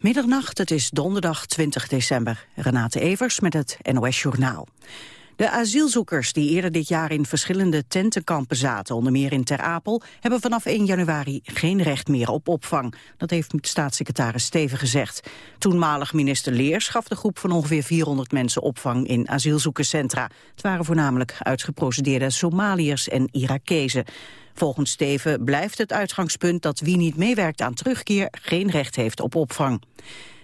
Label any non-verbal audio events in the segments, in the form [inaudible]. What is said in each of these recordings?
Middernacht, het is donderdag 20 december. Renate Evers met het NOS Journaal. De asielzoekers die eerder dit jaar in verschillende tentenkampen zaten, onder meer in Ter Apel, hebben vanaf 1 januari geen recht meer op opvang. Dat heeft staatssecretaris Steven gezegd. Toenmalig minister Leers gaf de groep van ongeveer 400 mensen opvang in asielzoekerscentra. Het waren voornamelijk uitgeprocedeerde Somaliërs en Irakezen. Volgens Steven blijft het uitgangspunt dat wie niet meewerkt aan terugkeer geen recht heeft op opvang.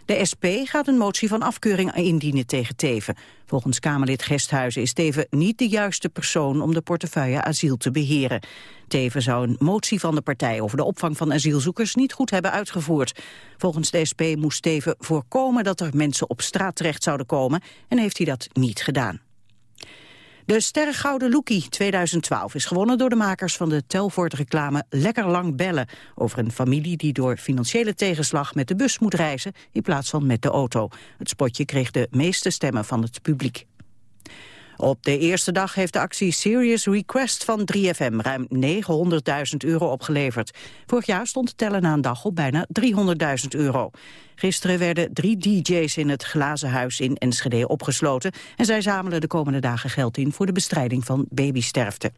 De SP gaat een motie van afkeuring indienen tegen Teven. Volgens Kamerlid Gesthuizen is Teven niet de juiste persoon om de portefeuille asiel te beheren. Teven zou een motie van de partij over de opvang van asielzoekers niet goed hebben uitgevoerd. Volgens de SP moest Teven voorkomen dat er mensen op straat terecht zouden komen en heeft hij dat niet gedaan. De Sterrengouden Loekie 2012 is gewonnen door de makers van de Telvoort-reclame Lekker Lang Bellen... over een familie die door financiële tegenslag met de bus moet reizen... in plaats van met de auto. Het spotje kreeg de meeste stemmen van het publiek. Op de eerste dag heeft de actie Serious Request van 3FM ruim 900.000 euro opgeleverd. Vorig jaar stond de tellen na een dag op bijna 300.000 euro. Gisteren werden drie dj's in het Glazen Huis in Enschede opgesloten... en zij zamelen de komende dagen geld in voor de bestrijding van babysterfte.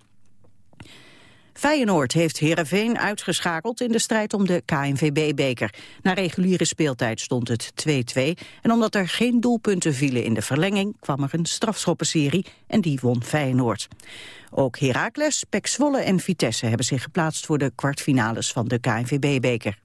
Feyenoord heeft Heerenveen uitgeschakeld in de strijd om de KNVB-beker. Na reguliere speeltijd stond het 2-2. En omdat er geen doelpunten vielen in de verlenging... kwam er een strafschoppenserie en die won Feyenoord. Ook Heracles, Pek Zwolle en Vitesse hebben zich geplaatst... voor de kwartfinales van de KNVB-beker.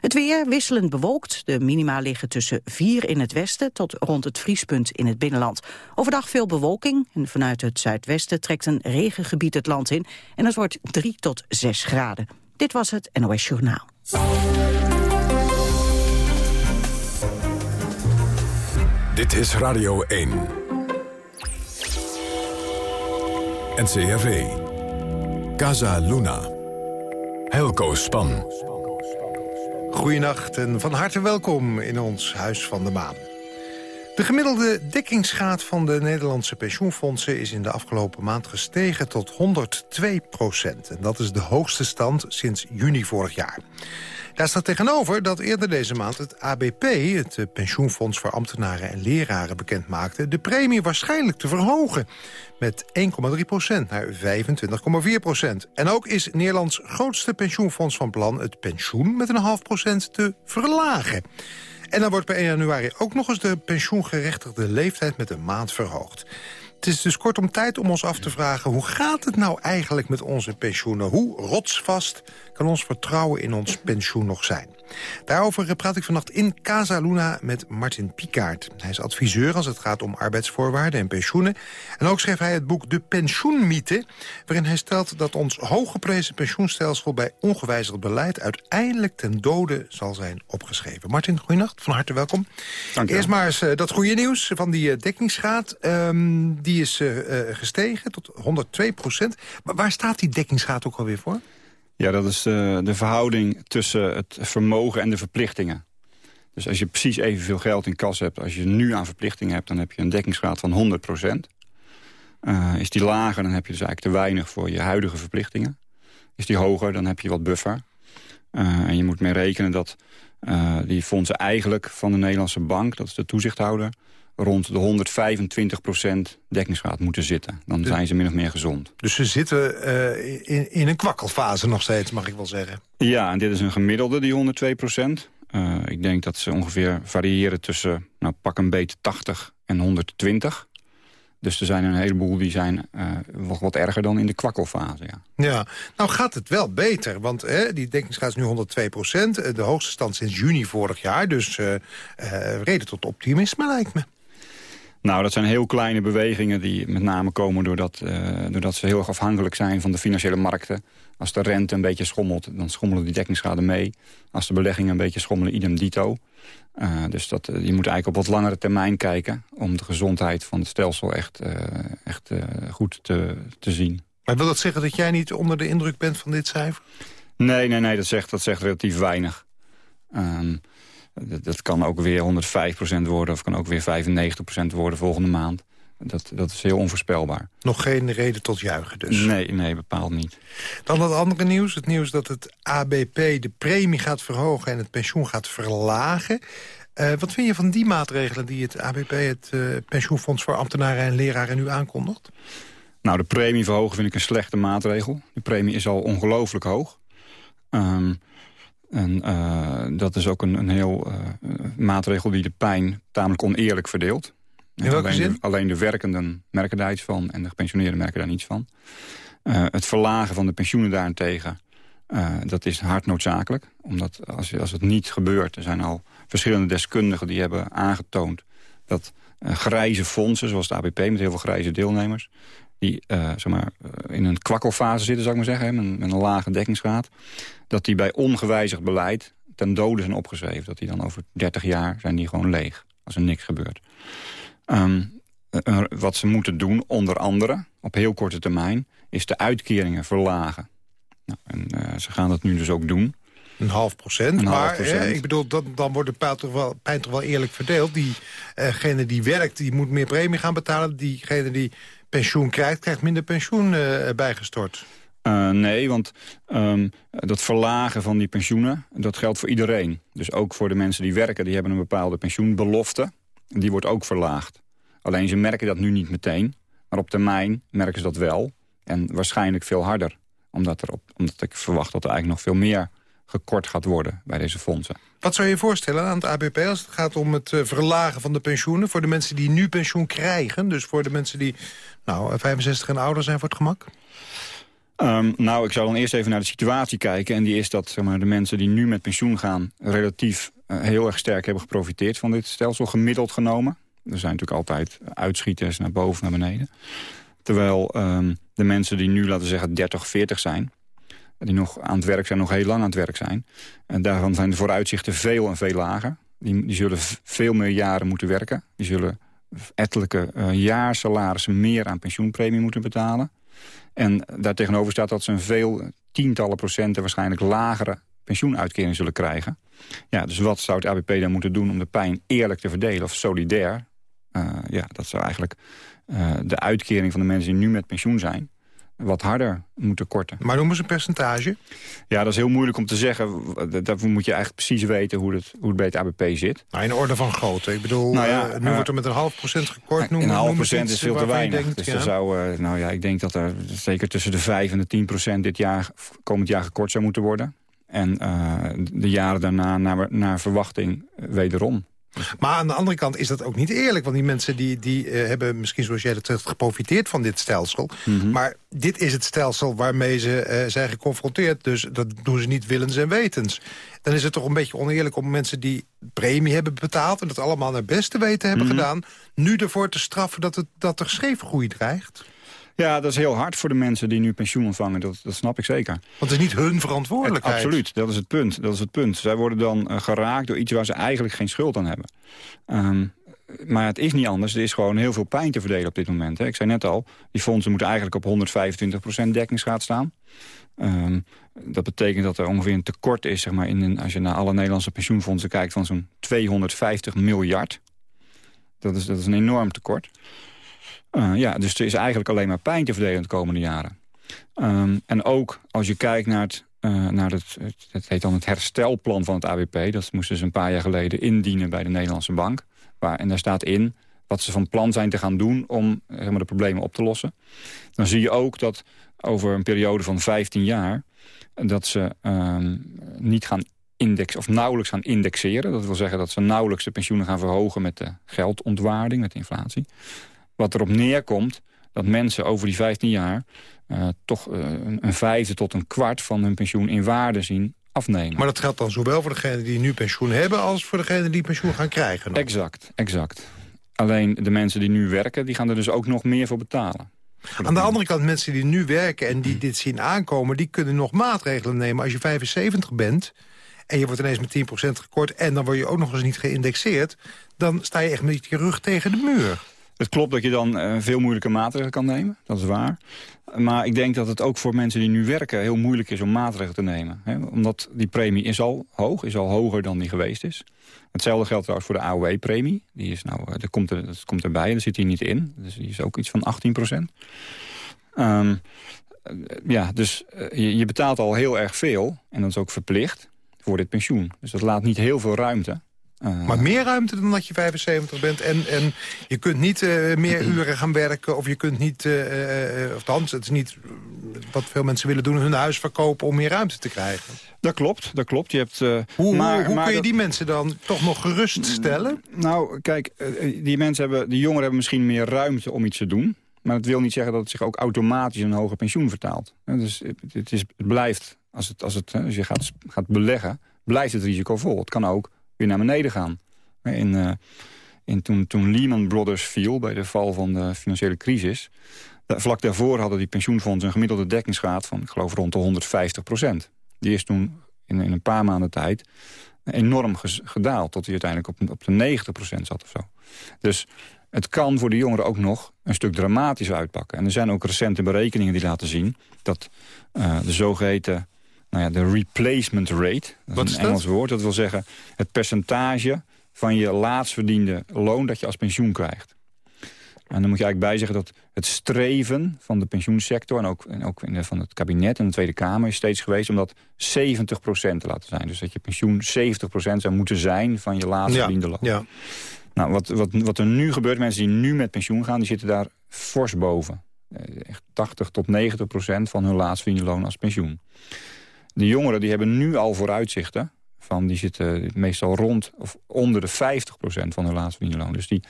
Het weer wisselend bewolkt. De minima liggen tussen 4 in het westen tot rond het vriespunt in het binnenland. Overdag veel bewolking en vanuit het zuidwesten trekt een regengebied het land in. En het wordt 3 tot 6 graden. Dit was het NOS Journaal. Dit is Radio 1. NCRV. Casa Luna. Helco Span. Goedenacht en van harte welkom in ons Huis van de Maan. De gemiddelde dekkingsgraad van de Nederlandse pensioenfondsen... is in de afgelopen maand gestegen tot 102 procent. En dat is de hoogste stand sinds juni vorig jaar. Daar staat tegenover dat eerder deze maand het ABP... het Pensioenfonds voor Ambtenaren en Leraren bekend maakte... de premie waarschijnlijk te verhogen met 1,3 procent naar 25,4 procent. En ook is Nederlands grootste pensioenfonds van plan... het pensioen met een half procent te verlagen. En dan wordt per 1 januari ook nog eens de pensioengerechtigde leeftijd met een maand verhoogd. Het is dus kortom tijd om ons af te vragen... hoe gaat het nou eigenlijk met onze pensioenen? Hoe rotsvast kan ons vertrouwen in ons pensioen nog zijn? Daarover praat ik vannacht in Casa Luna met Martin Pikaert. Hij is adviseur als het gaat om arbeidsvoorwaarden en pensioenen. En ook schreef hij het boek De Pensioenmythe... waarin hij stelt dat ons hooggeprezen pensioenstelsel... bij ongewijzigd beleid uiteindelijk ten dode zal zijn opgeschreven. Martin, goeienacht, van harte welkom. Dank Eerst maar eens uh, dat goede nieuws van die uh, dekkingsgraad. Um, die is uh, gestegen tot 102 procent. Maar waar staat die dekkingsgraad ook alweer voor? Ja, dat is de, de verhouding tussen het vermogen en de verplichtingen. Dus als je precies evenveel geld in kas hebt als je nu aan verplichtingen hebt... dan heb je een dekkingsgraad van 100 procent. Uh, is die lager, dan heb je dus eigenlijk te weinig voor je huidige verplichtingen. Is die hoger, dan heb je wat buffer. Uh, en je moet mee rekenen dat die fondsen eigenlijk van de Nederlandse bank... dat is de toezichthouder, rond de 125% dekkingsgraad moeten zitten. Dan zijn ze min of meer gezond. Dus ze zitten uh, in, in, een kwakkelfase nog steeds, mag ik wel zeggen. Ja, en dit is een gemiddelde, die 102% uh, ik denk dat ze ongeveer variëren tussen nou, pak een beet 80 en 120. Dus er zijn een heleboel die zijn uh, wat, wat erger dan in de kwakkelfase. Ja. ja, nou gaat het wel beter. Want hè, die dekkingsgraad is nu 102 procent. De hoogste stand sinds juni vorig jaar. Dus uh, reden tot optimisme lijkt me. Nou, dat zijn heel kleine bewegingen die met name komen doordat, uh, doordat ze heel erg afhankelijk zijn van de financiële markten. Als de rente een beetje schommelt, dan schommelen die dekkingsgraden mee. Als de beleggingen een beetje schommelen, idem dito. Uh, dus dat, uh, je moet eigenlijk op wat langere termijn kijken... om de gezondheid van het stelsel echt, echt goed te, te zien. Maar wil dat zeggen dat jij niet onder de indruk bent van dit cijfer? Nee, nee, nee dat, zegt, dat zegt relatief weinig. Um, dat, dat, kan ook weer 105% worden of kan ook weer 95% worden volgende maand. Dat, dat is heel onvoorspelbaar. Nog geen reden tot juichen dus? Nee, nee, bepaald niet. Dan het andere nieuws. Het nieuws dat het ABP de premie gaat verhogen... en het pensioen gaat verlagen. Uh, wat vind je van die maatregelen die het ABP, het uh, pensioenfonds voor ambtenaren en leraren, nu aankondigt? Nou, de premie verhogen vind ik een slechte maatregel. De premie is al ongelooflijk hoog. Um, en uh, dat is ook een, een heel maatregel die de pijn tamelijk oneerlijk verdeelt. In welke alleen, zin? De, alleen de werkenden merken daar iets van en de gepensioneerden merken daar niets van. het verlagen van de pensioenen daarentegen, dat is hard noodzakelijk. Omdat als, als het niet gebeurt, er zijn al verschillende deskundigen die hebben aangetoond... dat grijze fondsen, zoals de ABP met heel veel grijze deelnemers... die uh, zeg maar, uh, in een kwakkelfase zitten, zou ik maar zeggen... Met, met, een lage dekkingsgraad... dat die bij ongewijzigd beleid ten dode zijn opgeschreven. Dat die dan over 30 jaar zijn die gewoon leeg, als er niks gebeurt. Um, wat ze moeten doen, onder andere, op heel korte termijn... is de uitkeringen verlagen. Nou, en ze gaan dat nu dus ook doen... Een half procent. maar procent. ik bedoel, dat, dan wordt de pijn toch, wel, pijn toch wel eerlijk verdeeld. Diegene die werkt, die moet meer premie gaan betalen. Diegene die pensioen krijgt, krijgt minder pensioen uh, bijgestort. Uh, nee, want um, dat verlagen van die pensioenen, dat geldt voor iedereen. Dus ook voor de mensen die werken, die hebben een bepaalde pensioenbelofte. Die wordt ook verlaagd. Alleen ze merken dat nu niet meteen. Maar op termijn merken ze dat wel. En waarschijnlijk veel harder. Omdat, er op, omdat ik verwacht dat er eigenlijk nog veel meer gekort gaat worden bij deze fondsen. Wat zou je voorstellen aan het ABP als het gaat om het verlagen van de pensioenen... voor de mensen die nu pensioen krijgen? Dus voor de mensen die nou, 65 en ouder zijn voor het gemak? Um, nou, ik zou dan eerst even naar de situatie kijken. En die is dat zeg maar, de mensen die nu met pensioen gaan... relatief uh, heel erg sterk hebben geprofiteerd van dit stelsel, gemiddeld genomen. Er zijn natuurlijk altijd uitschieters naar boven, naar beneden. Terwijl um, de mensen die nu, laten we zeggen, 30, 40 zijn die nog aan het werk zijn, nog heel lang aan het werk zijn. En daarvan zijn de vooruitzichten veel en veel lager. Die, die zullen veel meer jaren moeten werken. Die zullen ettelijke uh, jaarsalarissen meer aan pensioenpremie moeten betalen. En daartegenover staat dat ze een veel tientallen procenten waarschijnlijk lagere pensioenuitkering zullen krijgen. Ja, dus wat zou het ABP dan moeten doen om de pijn eerlijk te verdelen of solidair? Uh, ja, dat zou eigenlijk uh, de uitkering van de mensen die nu met pensioen zijn wat harder moeten korten. Maar noemen ze een percentage? Ja, dat is heel moeilijk om te zeggen. Daarvoor moet je eigenlijk precies weten hoe het, hoe het bij het ABP zit. Nou, in orde van grootte. Ik bedoel, nou ja, uh, nu uh, wordt er met een half procent gekort. Noem, een half procent is veel te weinig. Denkt, dus ja. zou, uh, nou ja, ik denk dat er zeker tussen de 5 en de 10 procent dit jaar, komend jaar gekort zou moeten worden. En de jaren daarna naar, naar verwachting wederom. Maar aan de andere kant is dat ook niet eerlijk. Want die mensen die, die uh, hebben misschien, zoals jij dat zegt, geprofiteerd van dit stelsel. Mm -hmm. Maar dit is het stelsel waarmee ze uh, zijn geconfronteerd. Dus dat doen ze niet willens en wetens. Dan is het toch een beetje oneerlijk om mensen die premie hebben betaald... en dat allemaal naar beste weten hebben mm -hmm. gedaan... nu ervoor te straffen dat, het, dat er scheefgroei dreigt. Ja, dat is heel hard voor de mensen die nu pensioen ontvangen. Dat, dat snap ik zeker. Want het is niet hun verantwoordelijkheid. Absoluut, dat is het punt. Dat is het punt. Zij worden dan uh, geraakt door iets waar ze eigenlijk geen schuld aan hebben. Um, maar het is niet anders. Er is gewoon heel veel pijn te verdelen op dit moment. Hè. Ik zei net al, die fondsen moeten eigenlijk op 125% dekkingsgraad staan. Um, dat betekent dat er ongeveer een tekort is, zeg maar, in, als je naar alle Nederlandse pensioenfondsen kijkt, van zo'n 250 miljard. Dat is, dat is een enorm tekort. Uh, ja, dus er is eigenlijk alleen maar pijn te verdelen de komende jaren. Um, en ook als je kijkt naar het, uh, naar het, het, heet dan het herstelplan van het ABP. Dat moesten ze een paar jaar geleden indienen bij de Nederlandse Bank. Waar, en daar staat in wat ze van plan zijn te gaan doen om zeg de problemen op te lossen. Dan zie je ook dat over een periode van 15 jaar... dat ze um, niet gaan index of nauwelijks gaan indexeren. Dat wil zeggen dat ze nauwelijks de pensioenen gaan verhogen... met de geldontwaarding, met de inflatie. Wat erop neerkomt dat mensen over die 15 jaar... Uh, toch uh, een vijfde tot een kwart van hun pensioen in waarde zien afnemen. Maar dat geldt dan zowel voor degenen die nu pensioen hebben... als voor degenen die pensioen gaan krijgen? Exact, exact. Alleen de mensen die nu werken, die gaan er dus ook nog meer voor betalen. Aan de andere kant, mensen die nu werken en die dit zien aankomen... die kunnen nog maatregelen nemen. Als je 75 bent en je wordt ineens met 10% gekort... en dan word je ook nog eens niet geïndexeerd... dan sta je echt met je rug tegen de muur. Het klopt dat je dan uh, veel moeilijke maatregelen kan nemen, dat is waar. Maar ik denk dat het ook voor mensen die nu werken heel moeilijk is om maatregelen te nemen. Hè? Omdat die premie is al hoog, is al hoger dan die geweest is. Hetzelfde geldt trouwens voor de AOW-premie. Die is nou, dat, komt er, dat komt erbij, dat zit hier niet in. Dus die is ook iets van 18 procent. Ehm, ja, dus je, je betaalt al heel erg veel. En dat is ook verplicht voor dit pensioen. Dus dat laat niet heel veel ruimte. Uh, maar meer ruimte dan dat je 75 bent. En, en je kunt niet uh, meer [clears throat] uren gaan werken. Of je kunt niet, uh, of althans, het is niet wat veel mensen willen doen... hun huis verkopen om meer ruimte te krijgen. Dat klopt, dat klopt. Je hebt, hoe maar, hoe, kun je die mensen dan toch nog geruststellen? Nou, kijk, die, mensen hebben, die jongeren hebben misschien meer ruimte om iets te doen. Maar dat wil niet zeggen dat het zich ook automatisch een hoger pensioen vertaalt. Dus het, het, is, het blijft, als, het, als, het, als je gaat, gaat beleggen, blijft het risicovol. Het kan ook weer naar beneden gaan. Uh, in toen, toen Lehman Brothers viel, bij de val van de financiële crisis... vlak daarvoor hadden die pensioenfondsen een gemiddelde dekkingsgraad... van, ik geloof, rond de 150 procent. Die is toen in, in een paar maanden tijd enorm gedaald... tot hij uiteindelijk op, op de 90 procent zat of zo. Dus het kan voor de jongeren ook nog een stuk dramatischer uitpakken. En er zijn ook recente berekeningen die laten zien... dat uh, de zogeheten nou ja, de replacement rate. Dat Wat is een Engels woord. Dat wil zeggen het percentage van je laatst verdiende loon dat je als pensioen krijgt. En dan moet je eigenlijk bijzeggen dat het streven van de pensioensector... en ook, en ook in de, van het kabinet en de Tweede Kamer is steeds geweest... om dat 70% te laten zijn. Dus dat je pensioen 70% zou moeten zijn van je laatst verdiende loon. Ja. Nou, wat, wat, wat er nu gebeurt, mensen die nu met pensioen gaan... die zitten daar fors boven. Eh, echt 80 tot 90 procent van hun laatst verdiende loon als pensioen. De jongeren die hebben nu al vooruitzichten. Van, die zitten meestal rond of onder de 50% van hun laatste loon. Dus die,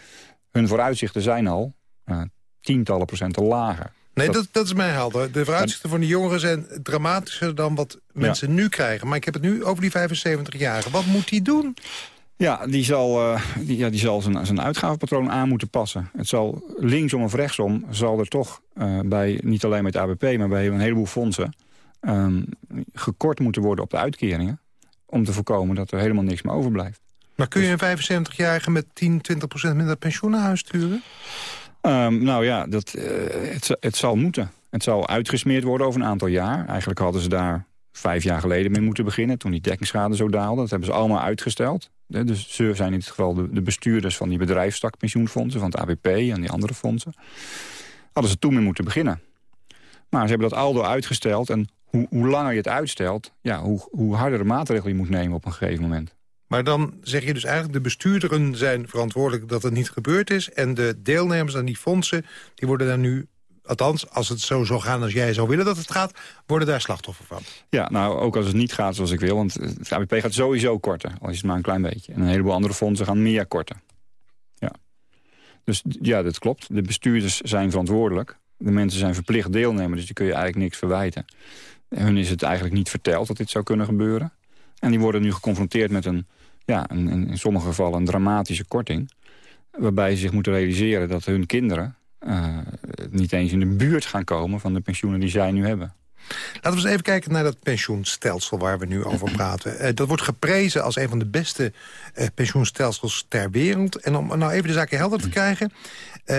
hun vooruitzichten zijn al uh, tientallen procenten lager. Nee, dat, dat, is mij helder. De vooruitzichten van de jongeren zijn dramatischer dan wat mensen nu krijgen. Maar ik heb het nu over die 75-jarigen. Wat moet die doen? Ja, die zal, uh, die, ja, die zal zijn, zijn uitgavenpatroon aan moeten passen. Het zal linksom of rechtsom zal er toch uh, bij, niet alleen met ABP... maar bij een heleboel fondsen um, gekort moeten worden op de uitkeringen... om te voorkomen dat er helemaal niks meer overblijft. Maar kun je een 75-jarige met 10, 20 procent minder pensioen naar huis sturen? Um, nou ja, dat, uh, het, het zal moeten. Het zal uitgesmeerd worden over een aantal jaar. Eigenlijk hadden ze daar vijf jaar geleden mee moeten beginnen... toen die dekkingsschade zo daalde. Dat hebben ze allemaal uitgesteld. Dus ze zijn in dit geval de, de bestuurders van die bedrijfstakpensioenfondsen... van het ABP en die andere fondsen. Hadden ze toen mee moeten beginnen. Maar ze hebben dat aldo uitgesteld. En hoe, hoe langer je het uitstelt, ja, hoe, hoe harder de maatregelen je moet nemen op een gegeven moment. Maar dan zeg je dus eigenlijk, de bestuurderen zijn verantwoordelijk dat het niet gebeurd is. En de deelnemers aan die fondsen, die worden daar nu althans, als het zo zou gaan als jij zou willen dat het gaat... worden daar slachtoffer van. Ja, nou, ook als het niet gaat zoals ik wil. Want het ABP gaat sowieso korten, al is het maar een klein beetje. En een heleboel andere fondsen gaan meer korten. Ja. Dus ja, dat klopt. De bestuurders zijn verantwoordelijk. De mensen zijn verplicht deelnemer, dus die kun je eigenlijk niks verwijten. Hun is het eigenlijk niet verteld dat dit zou kunnen gebeuren. En die worden nu geconfronteerd met een, ja, een, in sommige gevallen een dramatische korting. Waarbij ze zich moeten realiseren dat hun kinderen uh, niet eens in de buurt gaan komen van de pensioenen die zij nu hebben. Laten we eens even kijken naar dat pensioenstelsel waar we nu over [clears throat] praten. Uh, dat wordt geprezen als een van de beste uh, pensioenstelsels ter wereld. En om nou even de zaken helder te krijgen... Uh,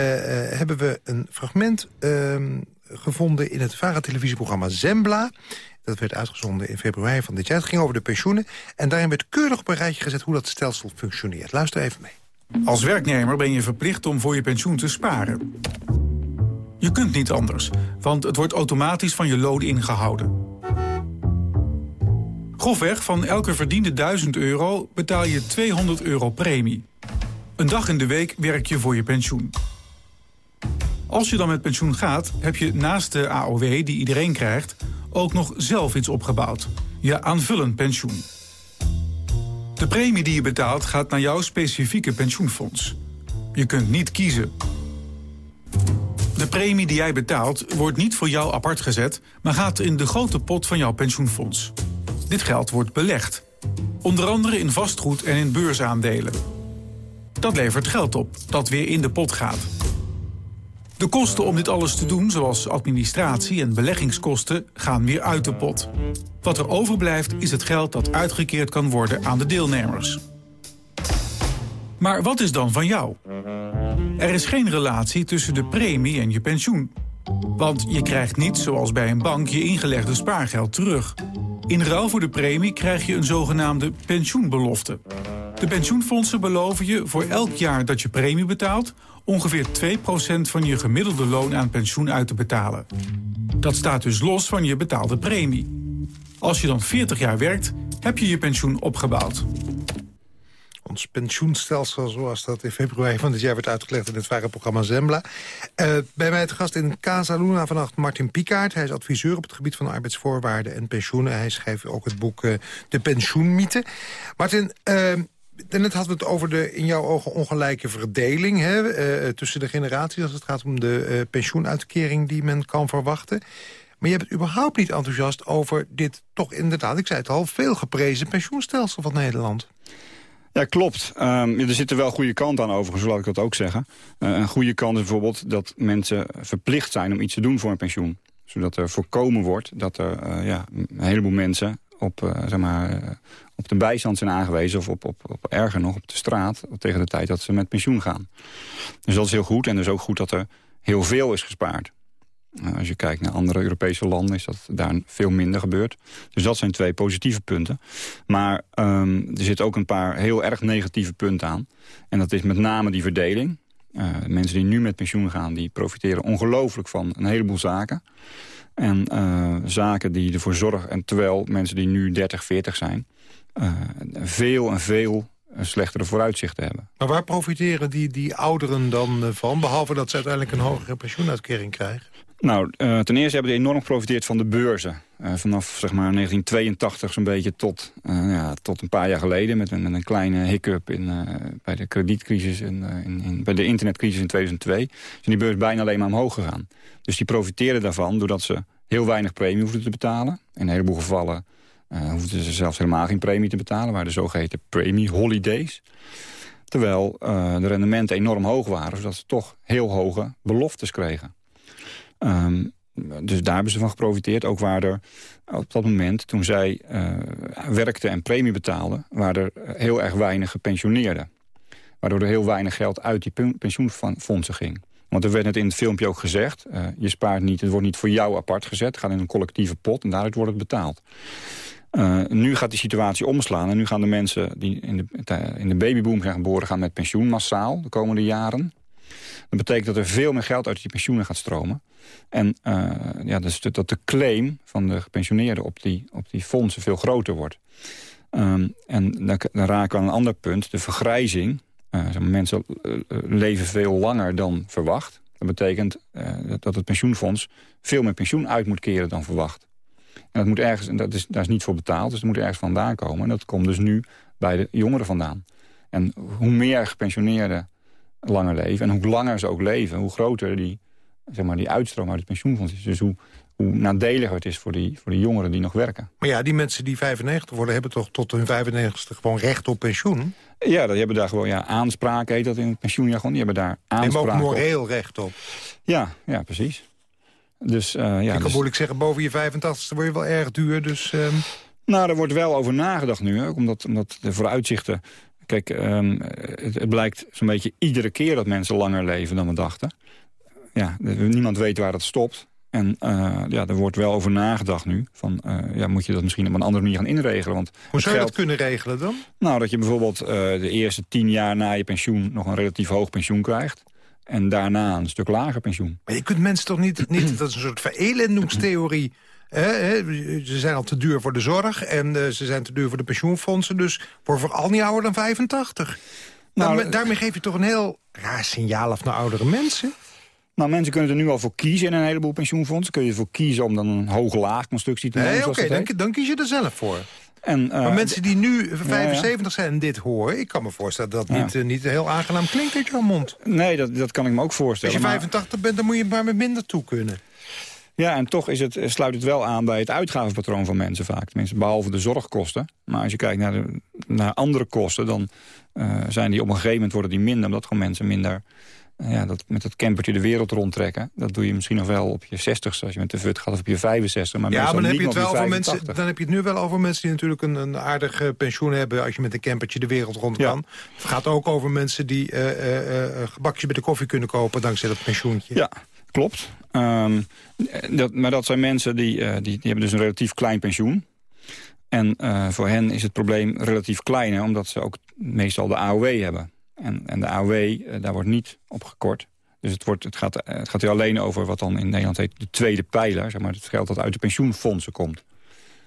hebben we een fragment ehm, gevonden in het VARA-televisieprogramma Zembla. Dat werd uitgezonden in februari van dit jaar. Het ging over de pensioenen. En daarin werd keurig op een rijtje gezet hoe dat stelsel functioneert. Luister even mee. Als werknemer ben je verplicht om voor je pensioen te sparen. Je kunt niet anders, want het wordt automatisch van je loon ingehouden. Grofweg, van elke verdiende 1000 euro betaal je 200 euro premie. Een dag in de week werk je voor je pensioen. Als je dan met pensioen gaat, heb je naast de AOW die iedereen krijgt... ook nog zelf iets opgebouwd. Je aanvullend pensioen. De premie die je betaalt gaat naar jouw specifieke pensioenfonds. Je kunt niet kiezen. De premie die jij betaalt wordt niet voor jou apart gezet... maar gaat in de grote pot van jouw pensioenfonds. Dit geld wordt belegd. Onder andere in vastgoed en in beursaandelen. Dat levert geld op, dat weer in de pot gaat. De kosten om dit alles te doen, zoals administratie en beleggingskosten, gaan weer uit de pot. Wat er overblijft is het geld dat uitgekeerd kan worden aan de deelnemers. Maar wat is dan van jou? Er is geen relatie tussen de premie en je pensioen. Want je krijgt niet, zoals bij een bank, je ingelegde spaargeld terug. In ruil voor de premie krijg je een zogenaamde pensioenbelofte. De pensioenfondsen beloven je voor elk jaar dat je premie betaalt... ongeveer 2% van je gemiddelde loon aan pensioen uit te betalen. Dat staat dus los van je betaalde premie. Als je dan 40 jaar werkt, heb je je pensioen opgebouwd. Ons pensioenstelsel, zoals dat in februari van dit jaar werd uitgelegd... in het vage programma Zembla. Uh, bij mij te gast in Casa Luna vannacht Martin Pikaert. Hij is adviseur op het gebied van arbeidsvoorwaarden en pensioenen. Hij schreef ook het boek uh, De Pensioenmythe. Martin, uh, net hadden we het over de in jouw ogen ongelijke verdeling... Hè, tussen de generaties als het gaat om de pensioenuitkering die men kan verwachten. Maar je bent überhaupt niet enthousiast over dit toch inderdaad... ik zei het al, veel geprezen pensioenstelsel van Nederland. Ja, klopt. Um, er zitten wel goede kanten aan overigens, laat ik dat ook zeggen. Een goede kant is bijvoorbeeld dat mensen verplicht zijn om iets te doen voor een pensioen. Zodat er voorkomen wordt dat er ja, een heleboel mensen op, uh, zeg maar, op de bijstand zijn aangewezen... of op, op, op erger nog op de straat tegen de tijd dat ze met pensioen gaan. Dus dat is heel goed. En is ook goed dat er heel veel is gespaard. Nou, als je kijkt naar andere Europese landen is dat daar veel minder gebeurt. Dus dat zijn twee positieve punten. Maar um, er zitten ook een paar heel erg negatieve punten aan. En dat is met name die verdeling. Uh, mensen die nu met pensioen gaan, die profiteren ongelooflijk van een heleboel zaken. En uh, zaken die ervoor zorgen, en terwijl mensen die nu 30, 40 zijn... Uh, veel en veel slechtere vooruitzichten hebben. Maar waar profiteren die, die ouderen dan van? Behalve dat ze uiteindelijk een hogere pensioenuitkering krijgen? Nou, uh, ten eerste hebben die enorm geprofiteerd van de beurzen. Uh, vanaf zeg maar 1982 zo'n beetje tot, uh, ja, tot een paar jaar geleden... met een, met een kleine hiccup in, bij de kredietcrisis en bij de internetcrisis in 2002... zijn die beurs bijna alleen maar omhoog gegaan. Dus die profiteren daarvan doordat ze heel weinig premie hoefden te betalen. In een heleboel gevallen hoefden ze zelfs helemaal geen premie te betalen... waar de zogeheten premie holidays... Terwijl de rendementen enorm hoog waren... zodat ze toch heel hoge beloftes kregen. Um, dus daar hebben ze van geprofiteerd. Ook waar er op dat moment, toen zij uh, werkten en premie betaalden... waar er heel erg weinig gepensioneerden. Waardoor er heel weinig geld uit die pensioenfondsen ging. Want er werd net in het filmpje ook gezegd... Uh, je spaart niet, het wordt niet voor jou apart gezet. Het gaat in een collectieve pot en daaruit wordt het betaald. Nu gaat die situatie omslaan. En nu gaan de mensen die in de, in de babyboom zijn geboren... gaan met pensioen massaal de komende jaren. Dat betekent dat er veel meer geld uit die pensioenen gaat stromen. En uh, ja, dus dat de claim van de gepensioneerden op die, op die fondsen veel groter wordt. Um, en dan, dan raken we aan een ander punt, de vergrijzing. Uh, mensen uh, leven veel langer dan verwacht. Dat betekent dat het pensioenfonds veel meer pensioen uit moet keren dan verwacht. En dat moet ergens, en dat is, daar is niet voor betaald, dus dat moet ergens vandaan komen. En dat komt dus nu bij de jongeren vandaan. En hoe meer gepensioneerden langer leven. En hoe langer ze ook leven, hoe groter die, zeg maar, die uitstroom uit het pensioenfonds is. Dus hoe, hoe nadeliger het is voor die, voor die jongeren die nog werken. Maar ja, die mensen die 95 worden... hebben toch tot hun 95ste gewoon recht op pensioen? Ja, die hebben daar gewoon ja, aanspraak, heet dat in het pensioenjargon. Die hebben daar aanspraak En ook moreel recht op. Ja, ja precies. Dus, uh, ja, Ik kan dus... moeilijk zeggen, boven je 85ste word je wel erg duur, dus... Um... Nou, er wordt wel over nagedacht nu, hè, omdat, omdat de vooruitzichten Kijk, um, het, het, blijkt zo'n beetje iedere keer dat mensen langer leven dan we dachten. Ja, niemand weet waar het stopt. En uh, ja, er wordt wel over nagedacht nu. Van, uh, ja, moet je dat misschien op een andere manier gaan inregelen? Want Hoe zou je dat kunnen regelen dan? Nou, dat je bijvoorbeeld uh, de eerste tien jaar na je pensioen... nog een relatief hoog pensioen krijgt. En daarna een stuk lager pensioen. Maar je kunt mensen toch niet... niet dat is een soort verelendingstheorie ze zijn al te duur voor de zorg en uh, ze zijn te duur voor de pensioenfondsen. Dus voor vooral niet ouder dan 85. Nou, daarmee, daarmee geef je toch een heel raar signaal af naar oudere mensen? Nou, mensen kunnen er nu al voor kiezen in een heleboel pensioenfondsen. Kun je ervoor kiezen om dan een hoog-laag constructie te nemen. Nee, oké, okay, dan, dan kies je er zelf voor. En, uh, maar mensen die nu 75 ja, zijn en dit horen... ik kan me voorstellen dat dat niet, uh, niet heel aangenaam klinkt uit jouw mond. Nee, dat, dat kan ik me ook voorstellen. Als je 85 maar... bent, dan moet je maar met minder toe kunnen. Ja, en toch is het, sluit het wel aan bij het uitgavenpatroon van mensen vaak. Tenminste, behalve de zorgkosten. Maar als je kijkt naar, de, naar andere kosten... dan uh, zijn die op een gegeven moment worden die minder... omdat gewoon mensen minder ja, dat, met dat campertje de wereld rondtrekken... dat doe je misschien nog wel op je 60 als je met de VUT gaat... of op je 65 maar Ja, maar dan heb, je het wel over mensen, dan heb je het nu wel over mensen die natuurlijk een, een aardig eh, pensioen hebben... als je met een campertje de wereld rond kan. Het gaat ook over mensen die gebakjes bij de koffie kunnen kopen... dankzij dat pensioentje. Ja, klopt. Um, dat, maar dat zijn mensen die, die, die hebben dus een relatief klein pensioen. En voor hen is het probleem relatief kleiner... omdat ze ook meestal de AOW hebben. En, en de AOW, eh, daar wordt niet op gekort. Dus het, wordt, het, gaat, eh, het gaat hier alleen over wat dan in Nederland heet de tweede pijler. Zeg maar, het geld dat uit de pensioenfondsen komt.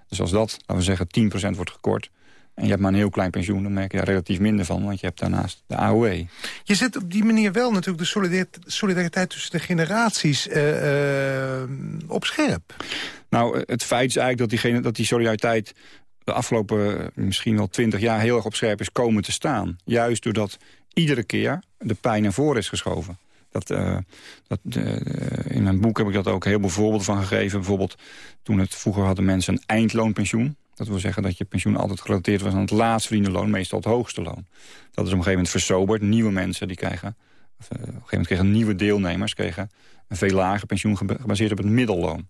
Dus als dat, laten we zeggen, 10% wordt gekort... en je hebt maar een heel klein pensioen, dan merk je daar relatief minder van... want je hebt daarnaast de AOW. Je zet op die manier wel natuurlijk de solidariteit tussen de generaties uh, op scherp. Nou, het feit is eigenlijk dat, diegene, dat die solidariteit de afgelopen misschien wel twintig jaar heel erg op scherp is komen te staan. Juist doordat iedere keer de pijn naar voren is geschoven. Dat, uh, dat, uh, in mijn boek heb ik dat ook heel veel voorbeelden van gegeven. Bijvoorbeeld toen het vroeger hadden mensen een eindloonpensioen. Dat wil zeggen dat je pensioen altijd gerelateerd was aan het laatste vriendenloon, meestal het hoogste loon. Dat is op een gegeven moment versoberd. Nieuwe mensen die krijgen, of, uh, op een gegeven moment kregen nieuwe deelnemers kregen een veel lager pensioen gebaseerd op het middelloon.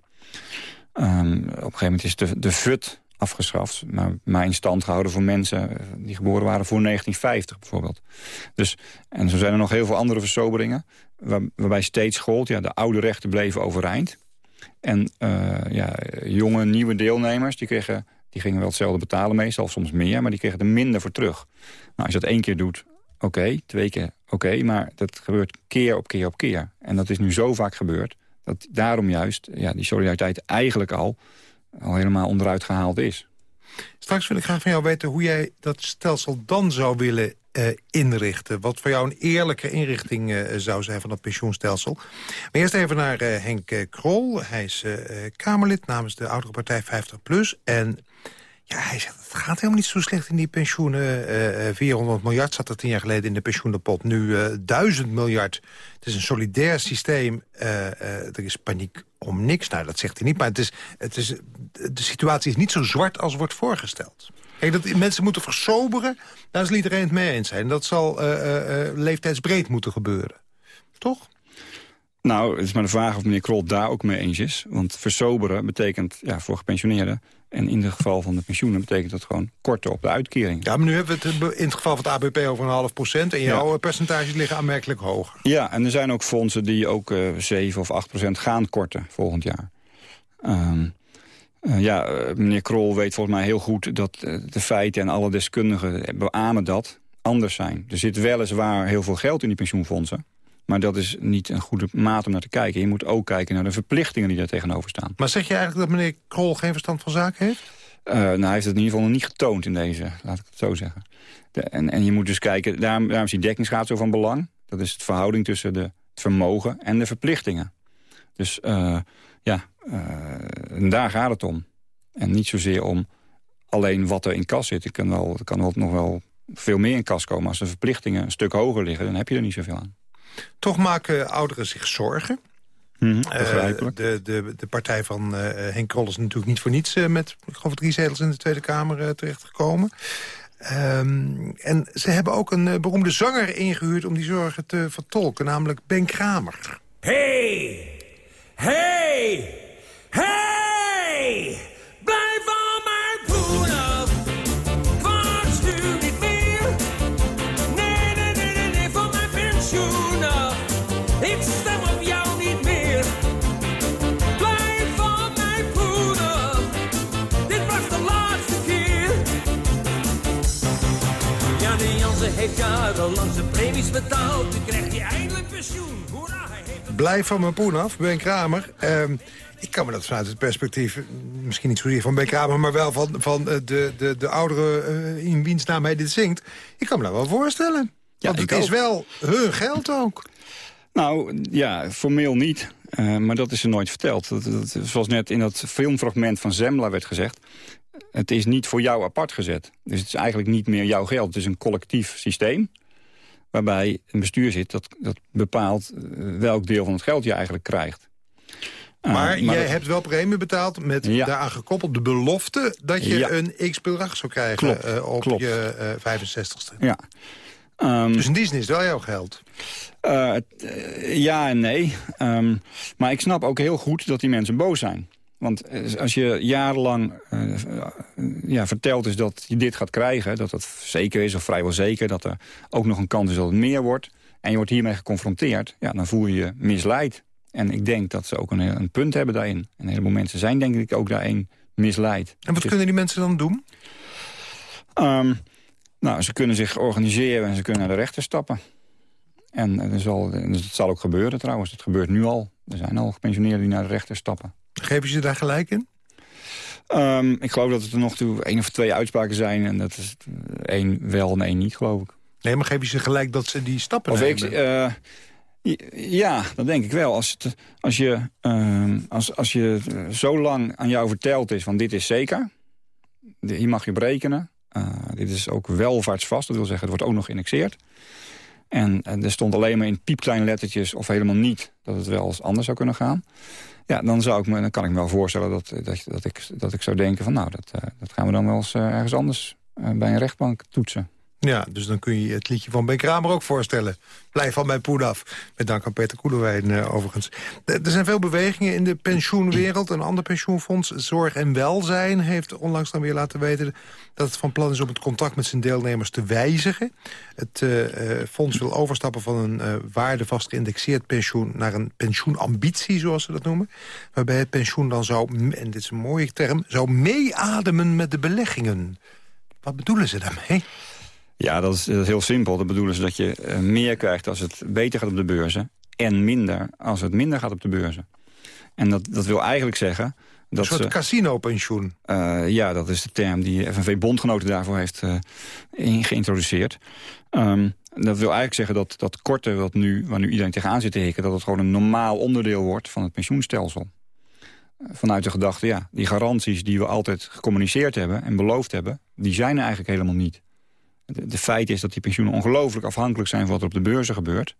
Um, op een gegeven moment is de, de FUT afgeschaft. Maar, maar in stand gehouden voor mensen eh, die geboren waren voor 1950 bijvoorbeeld. Dus, en zo zijn er nog heel veel andere versoberingen... Waar, waarbij steeds gold, ja, de oude rechten bleven overeind. En uh, ja, jonge, nieuwe deelnemers, die, kregen, die gingen wel hetzelfde betalen meestal, soms meer... maar die kregen er minder voor terug. Nou, als je dat één keer doet, oké, twee keer oké... maar dat gebeurt keer op keer op keer. En dat is nu zo vaak gebeurd... dat daarom juist ja, die solidariteit eigenlijk al al helemaal onderuit gehaald is. Straks wil ik graag van jou weten hoe jij dat stelsel dan zou willen uh, inrichten. Wat voor jou een eerlijke inrichting uh, zou zijn van dat pensioenstelsel. Maar eerst even naar uh, Henk Krol. Hij is Kamerlid namens de oudere partij 50PLUS. En hij zegt, het gaat helemaal niet zo slecht in die pensioenen. Uh, eh, 400 eh, miljard zat er tien jaar geleden in de pensioenenpot. Nu uh, eh, 1000 miljard. Het is een solidair systeem. er is paniek om niks. Nou, dat zegt hij niet. Maar het is, het is, de situatie is niet zo zwart als wordt voorgesteld. Kijk, dat mensen moeten versoberen, daar zal iedereen het mee eens zijn. Dat zal leeftijdsbreed moeten gebeuren. Toch? Nou, het is maar de vraag of meneer Krol daar ook mee eens is. Want versoberen betekent ja, voor gepensioneerden en in het geval van de pensioenen betekent dat gewoon korter op de uitkering. Ja, maar nu hebben we het in het geval van het ABP over een half procent... en jouw percentages liggen aanmerkelijk hoger. Ja, en er zijn ook fondsen die ook uh, eh, 7 of 8 procent gaan korten volgend jaar. Um, uh, ja, eh, meneer Krol weet volgens mij heel goed dat de feiten en alle deskundigen beamen dat anders zijn. Er zit weliswaar heel veel geld in die pensioenfondsen. Maar dat is niet een goede maat om naar te kijken. Je moet ook kijken naar de verplichtingen die daar tegenover staan. Maar zeg je eigenlijk dat meneer Krol geen verstand van zaken heeft? Uh, nou, hij heeft het in ieder geval nog niet getoond in deze, laat ik het zo zeggen. De, en, en je moet dus kijken, daarom, daarom is die dekkingsgraad zo van belang. Dat is de verhouding tussen de, het vermogen en de verplichtingen. Dus uh, ja, uh, daar gaat het om. En niet zozeer om alleen wat er in kas zit. Er kan, wel, er kan wel nog wel veel meer in kas komen. Als de verplichtingen een stuk hoger liggen, dan heb je er niet zoveel aan. Toch maken ouderen zich zorgen. Mm begrijpelijk. de, de, de partij van uh, Henk Krol is natuurlijk niet voor niets... Uh, met ik geloof, drie zetels in de Tweede Kamer uh, terechtgekomen. Um, en ze hebben ook een beroemde zanger ingehuurd... om die zorgen te vertolken, namelijk Ben Kramer. Hey! Hey! Hey! Heeft jarenlang zijn premies betaald. Nu krijgt hij eindelijk pensioen. Hoera, hij heeft... Blijf van mijn poen af, Ben Kramer. Um, ik kan me dat vanuit het perspectief, misschien niet zozeer van Ben Kramer... maar wel van, van eh, de, de, de ouderen uh, in wiens naam hij dit zingt. Ik kan me dat wel voorstellen. Ja, Want het is wel hun geld ook. Nou, ja, formeel niet. Uh, maar dat is er nooit verteld. Dat, dat, zoals net in dat filmfragment van Zembla werd gezegd het is niet voor jou apart gezet. Dus het is eigenlijk niet meer jouw geld. Het is een collectief systeem waarbij een bestuur zit dat, dat bepaalt eh, welk deel van het geld je eigenlijk krijgt. Ah, maar, jij hebt wel premie betaald met daaraan gekoppeld de belofte... dat je een x-bedrag zou krijgen uh, op je uh, 65ste. Ja. Ehm, Dus in die zin is het wel jouw geld. eh, eh, ja en nee. Ehm, maar ik snap ook heel goed dat die mensen boos zijn. Want eh, als je jarenlang eh, ja, verteld is dat je dit gaat krijgen... dat dat zeker is of vrijwel zeker... dat er ook nog een kans is dat het meer wordt... en je wordt hiermee geconfronteerd... Ja, dan voel je je misleid. En ik denk dat ze ook een, een punt hebben daarin. En een heleboel mensen zijn denk ik ook daarin misleid. En wat Dus- kunnen die mensen dan doen? Ehm, nou, ze kunnen zich organiseren en ze kunnen naar de rechter stappen. En eh, er zal, dat zal ook gebeuren trouwens. Het gebeurt nu al. Er zijn al gepensioneerden die naar de rechter stappen. Geven ze daar gelijk in? Ehm, ik geloof dat het er nog toe één of twee uitspraken zijn. En dat is eh, één wel en één niet, geloof ik. Nee, maar geef je ze gelijk dat ze die stappen Of ik, nemen? eh, ja, dat denk ik wel. Als, het, als je, ehm, als, als je zo lang aan jou verteld is van dit is zeker... hier mag je op rekenen. eh, dit is ook welvaartsvast, dat wil zeggen het wordt ook nog geïndexeerd. En er stond alleen maar in piepkleine lettertjes of helemaal niet... dat het wel eens anders zou kunnen gaan. Ja, dan, zou ik me, dan kan ik me wel voorstellen dat, dat, dat, ik, dat ik zou denken van... nou, dat, eh, dat gaan we dan wel eens eh, ergens anders eh, bij een rechtbank toetsen. Ja, dus dan kun je het liedje van Ben Kramer ook voorstellen. Blijf van mijn poen af. Met dank aan Peter Koelewijn eh, overigens. D- Er zijn veel bewegingen in de pensioenwereld. Een ander pensioenfonds, Zorg en Welzijn... heeft onlangs dan weer laten weten dat het van plan is... om het contract met zijn deelnemers te wijzigen. Het eh, eh, fonds wil overstappen van een eh, waardevast geïndexeerd pensioen... naar een pensioenambitie, zoals ze dat noemen. Waarbij het pensioen dan zou, en dit is een mooie term... zou meeademen met de beleggingen. Wat bedoelen ze daarmee? Ja, dat is, dat is heel simpel. Dat bedoelen ze dat je eh, meer krijgt als het beter gaat op de beurzen... en minder als het minder gaat op de beurzen. En dat, dat wil eigenlijk zeggen... Dat Een soort casino-pensioen. eh, ja, dat is de term die FNV-bondgenoten daarvoor heeft in- geïntroduceerd. Ehm, dat wil eigenlijk zeggen dat dat korte wat nu, waar nu iedereen tegenaan zit te hikken... dat het gewoon een normaal onderdeel wordt van het pensioenstelsel. Vanuit de gedachte, ja, die garanties die we altijd gecommuniceerd hebben... en beloofd hebben, die zijn er eigenlijk helemaal niet. De, de feit is dat die pensioenen ongelooflijk afhankelijk zijn... van wat er op de beurzen gebeurt.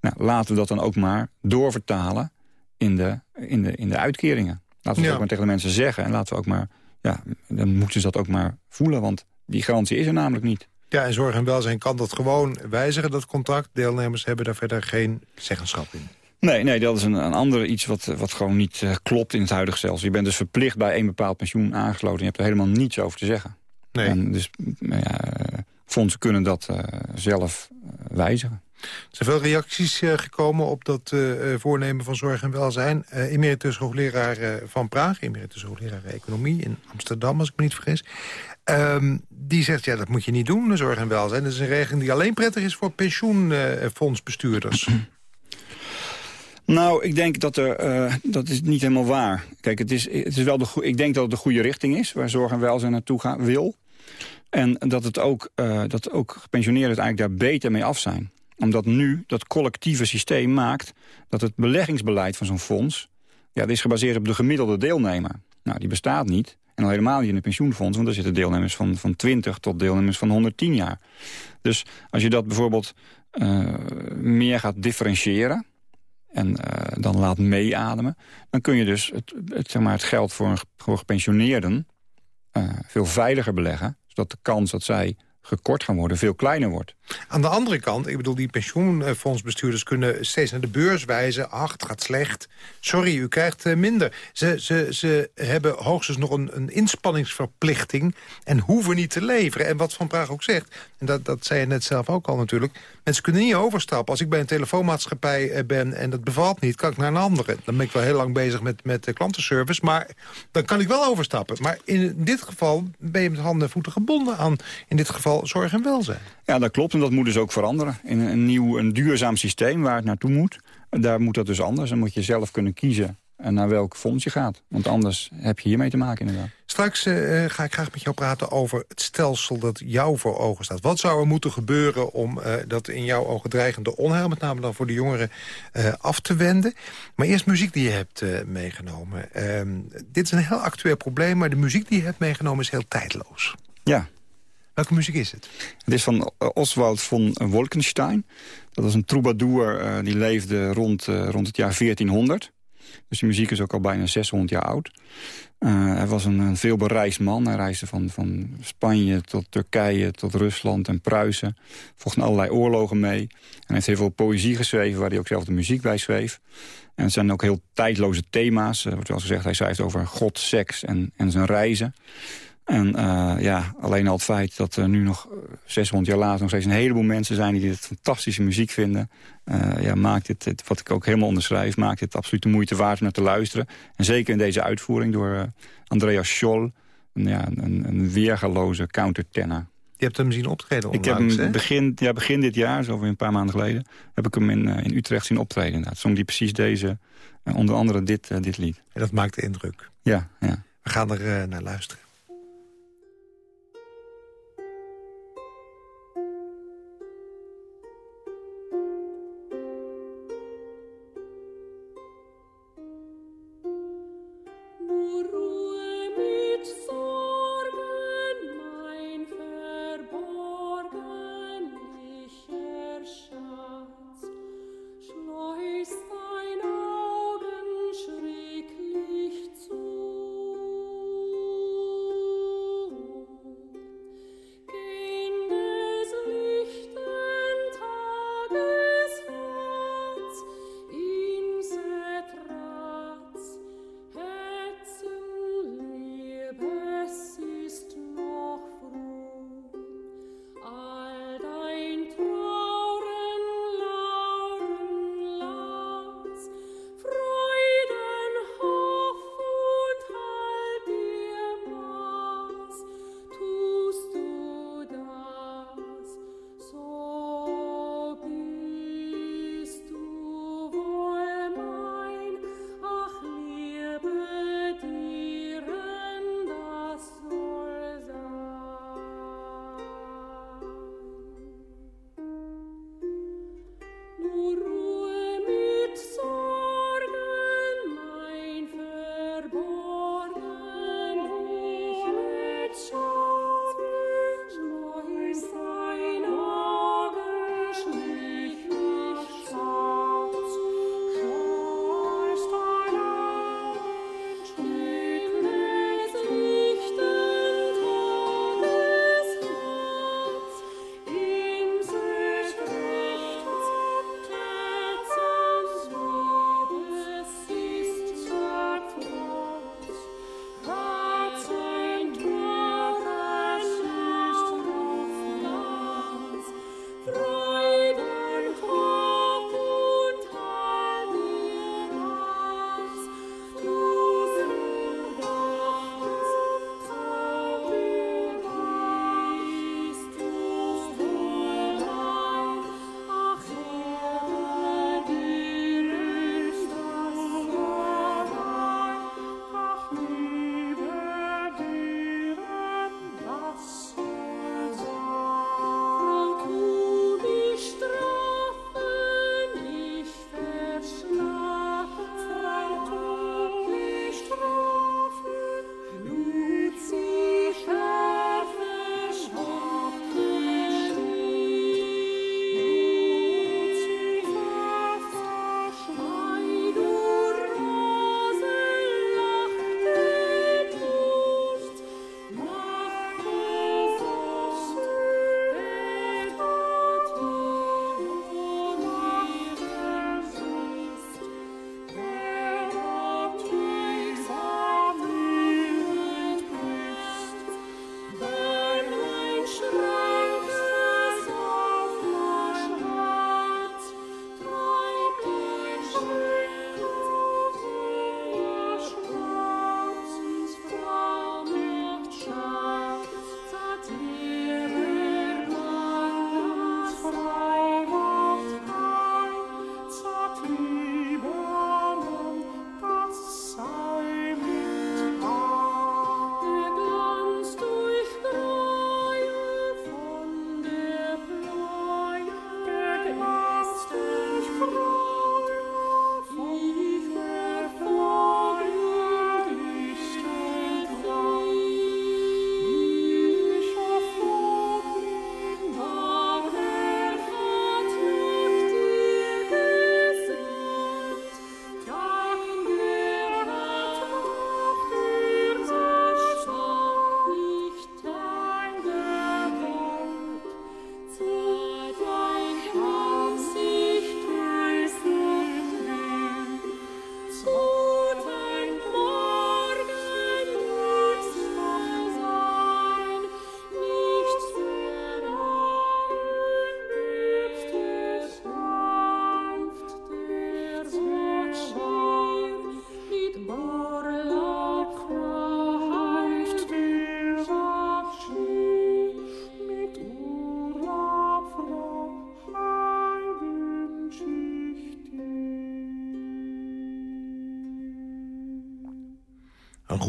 Nou, laten we dat dan ook maar doorvertalen in de, in de, in de uitkeringen. Laten we Ja. het ook maar tegen de mensen zeggen. En laten we ook maar, ja, dan moeten ze dat ook maar voelen. Want die garantie is er namelijk niet. Ja, en zorg en welzijn kan dat gewoon wijzigen, dat contract. Deelnemers hebben daar verder geen zeggenschap in. Nee, nee dat is een, een ander iets wat, wat gewoon niet eh, klopt in het huidige stelsel. Je bent dus verplicht bij een bepaald pensioen aangesloten. Je hebt er helemaal niets over te zeggen. Nee. En dus mm, ja, fondsen kunnen dat eh, zelf eh, wijzigen. Er zijn veel reacties eh, gekomen op dat voornemen van zorg en welzijn. Eh, emeritus hoogleraar van Praag, emeritus hoogleraar economie in Amsterdam, als ik me niet vergis. Ehm, die zegt, ja, dat moet je niet doen, de zorg en welzijn. Dat is een regeling die alleen prettig is voor pensioenfondsbestuurders. [clears throat] Nou, ik denk dat er, dat is niet helemaal waar. Kijk, het is, het is wel de, ik denk dat het de goede richting is... waar zorg en welzijn naartoe gaan, wil. En dat, het ook, eh, dat ook gepensioneerden het eigenlijk daar beter mee af zijn. Omdat nu dat collectieve systeem maakt... dat het beleggingsbeleid van zo'n fonds... Ja, dat is gebaseerd op de gemiddelde deelnemer. Nou, die bestaat niet. En al helemaal niet in een pensioenfonds... want daar zitten deelnemers van, van 20 tot deelnemers van 110 jaar. Dus als je dat bijvoorbeeld eh, meer gaat differentiëren en eh, dan laat meeademen... dan kun je dus het, zeg maar, het geld voor, een, gepensioneerden veel veiliger beleggen... zodat de kans dat zij gekort gaan worden veel kleiner wordt. Aan de andere kant, ik bedoel, die pensioenfondsbestuurders kunnen steeds naar de beurs wijzen. Ach, het gaat slecht. Sorry, u krijgt eh, minder. Ze, ze, ze hebben hoogstens nog een, een inspanningsverplichting en hoeven niet te leveren. En wat Van Praag ook zegt, en dat, dat zei je net zelf ook al natuurlijk... mensen kunnen niet overstappen. Als ik bij een telefoonmaatschappij eh, ben en dat bevalt niet... kan ik naar een andere. Dan ben ik wel heel lang bezig met, met klantenservice, maar dan kan ik wel overstappen. Maar in dit geval ben je met handen en voeten gebonden aan... in dit geval zorg en welzijn. Ja, dat klopt en dat moet dus ook veranderen. In een, nieuw, een duurzaam systeem waar het naartoe moet... daar moet dat dus anders. Dan moet je zelf kunnen kiezen eh, naar welk fonds je gaat. Want anders heb je hiermee te maken inderdaad. Straks eh, ga ik graag met jou praten over het stelsel dat jou voor ogen staat. Wat zou er moeten gebeuren om eh, dat in jouw ogen dreigende onheil... met name dan voor de jongeren, af te wenden? Maar eerst muziek die je hebt meegenomen. Ehm, dit is een heel actueel probleem, maar de muziek die je hebt meegenomen is heel tijdloos. Ja, Welke muziek is het? Het is van eh, Oswald von Wolkenstein. Dat was een troubadour eh, die leefde rond, eh, rond het jaar 1400. Dus die muziek is ook al bijna 600 jaar oud. Hij was een, een veelbereisd man. Hij reisde van, van Spanje tot Turkije, tot Rusland en Pruisen. Vocht allerlei oorlogen mee. En heeft heel veel poëzie geschreven waar hij ook zelf de muziek bij schreef. En het zijn ook heel tijdloze thema's. Uh, wordt gezegd, hij schrijft over God, seks en, en zijn reizen. En uh, ja, alleen al het feit dat er nu nog 600 jaar later... nog steeds een heleboel mensen zijn die dit fantastische muziek vinden... Uh, ja, maakt dit, wat ik ook helemaal onderschrijf... maakt het absoluut de moeite waard om naar te luisteren. En zeker in deze uitvoering door uh, Andreas Scholl... Een, ja, een, een weergaloze countertenor. Je hebt hem zien optreden Ik heb hem begin, ja, begin dit jaar, zo een paar maanden geleden... heb ik hem in, in Utrecht zien optreden. Inderdaad. Zong die precies deze, onder andere dit, dit lied. En dat maakte indruk. Ja, ja. We gaan er naar luisteren.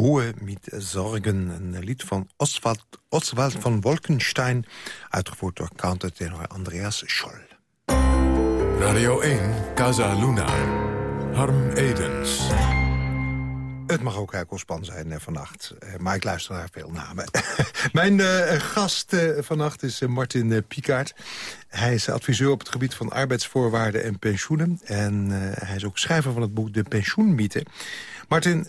Ruhe met Zorgen, een lied van Oswald, Oswald van Wolkenstein... uitgevoerd door countertenor Andreas Scholl. Radio 1, Casa Luna. Harm Edens. Het mag ook Heikelspan zijn vannacht, eh, maar ik luister naar veel namen. [laughs] Mijn eh, gast eh, vannacht is Martin Pikaert. Hij is adviseur op het gebied van arbeidsvoorwaarden en pensioenen. En hij is ook schrijver van het boek De Pensioenmythe. Martin,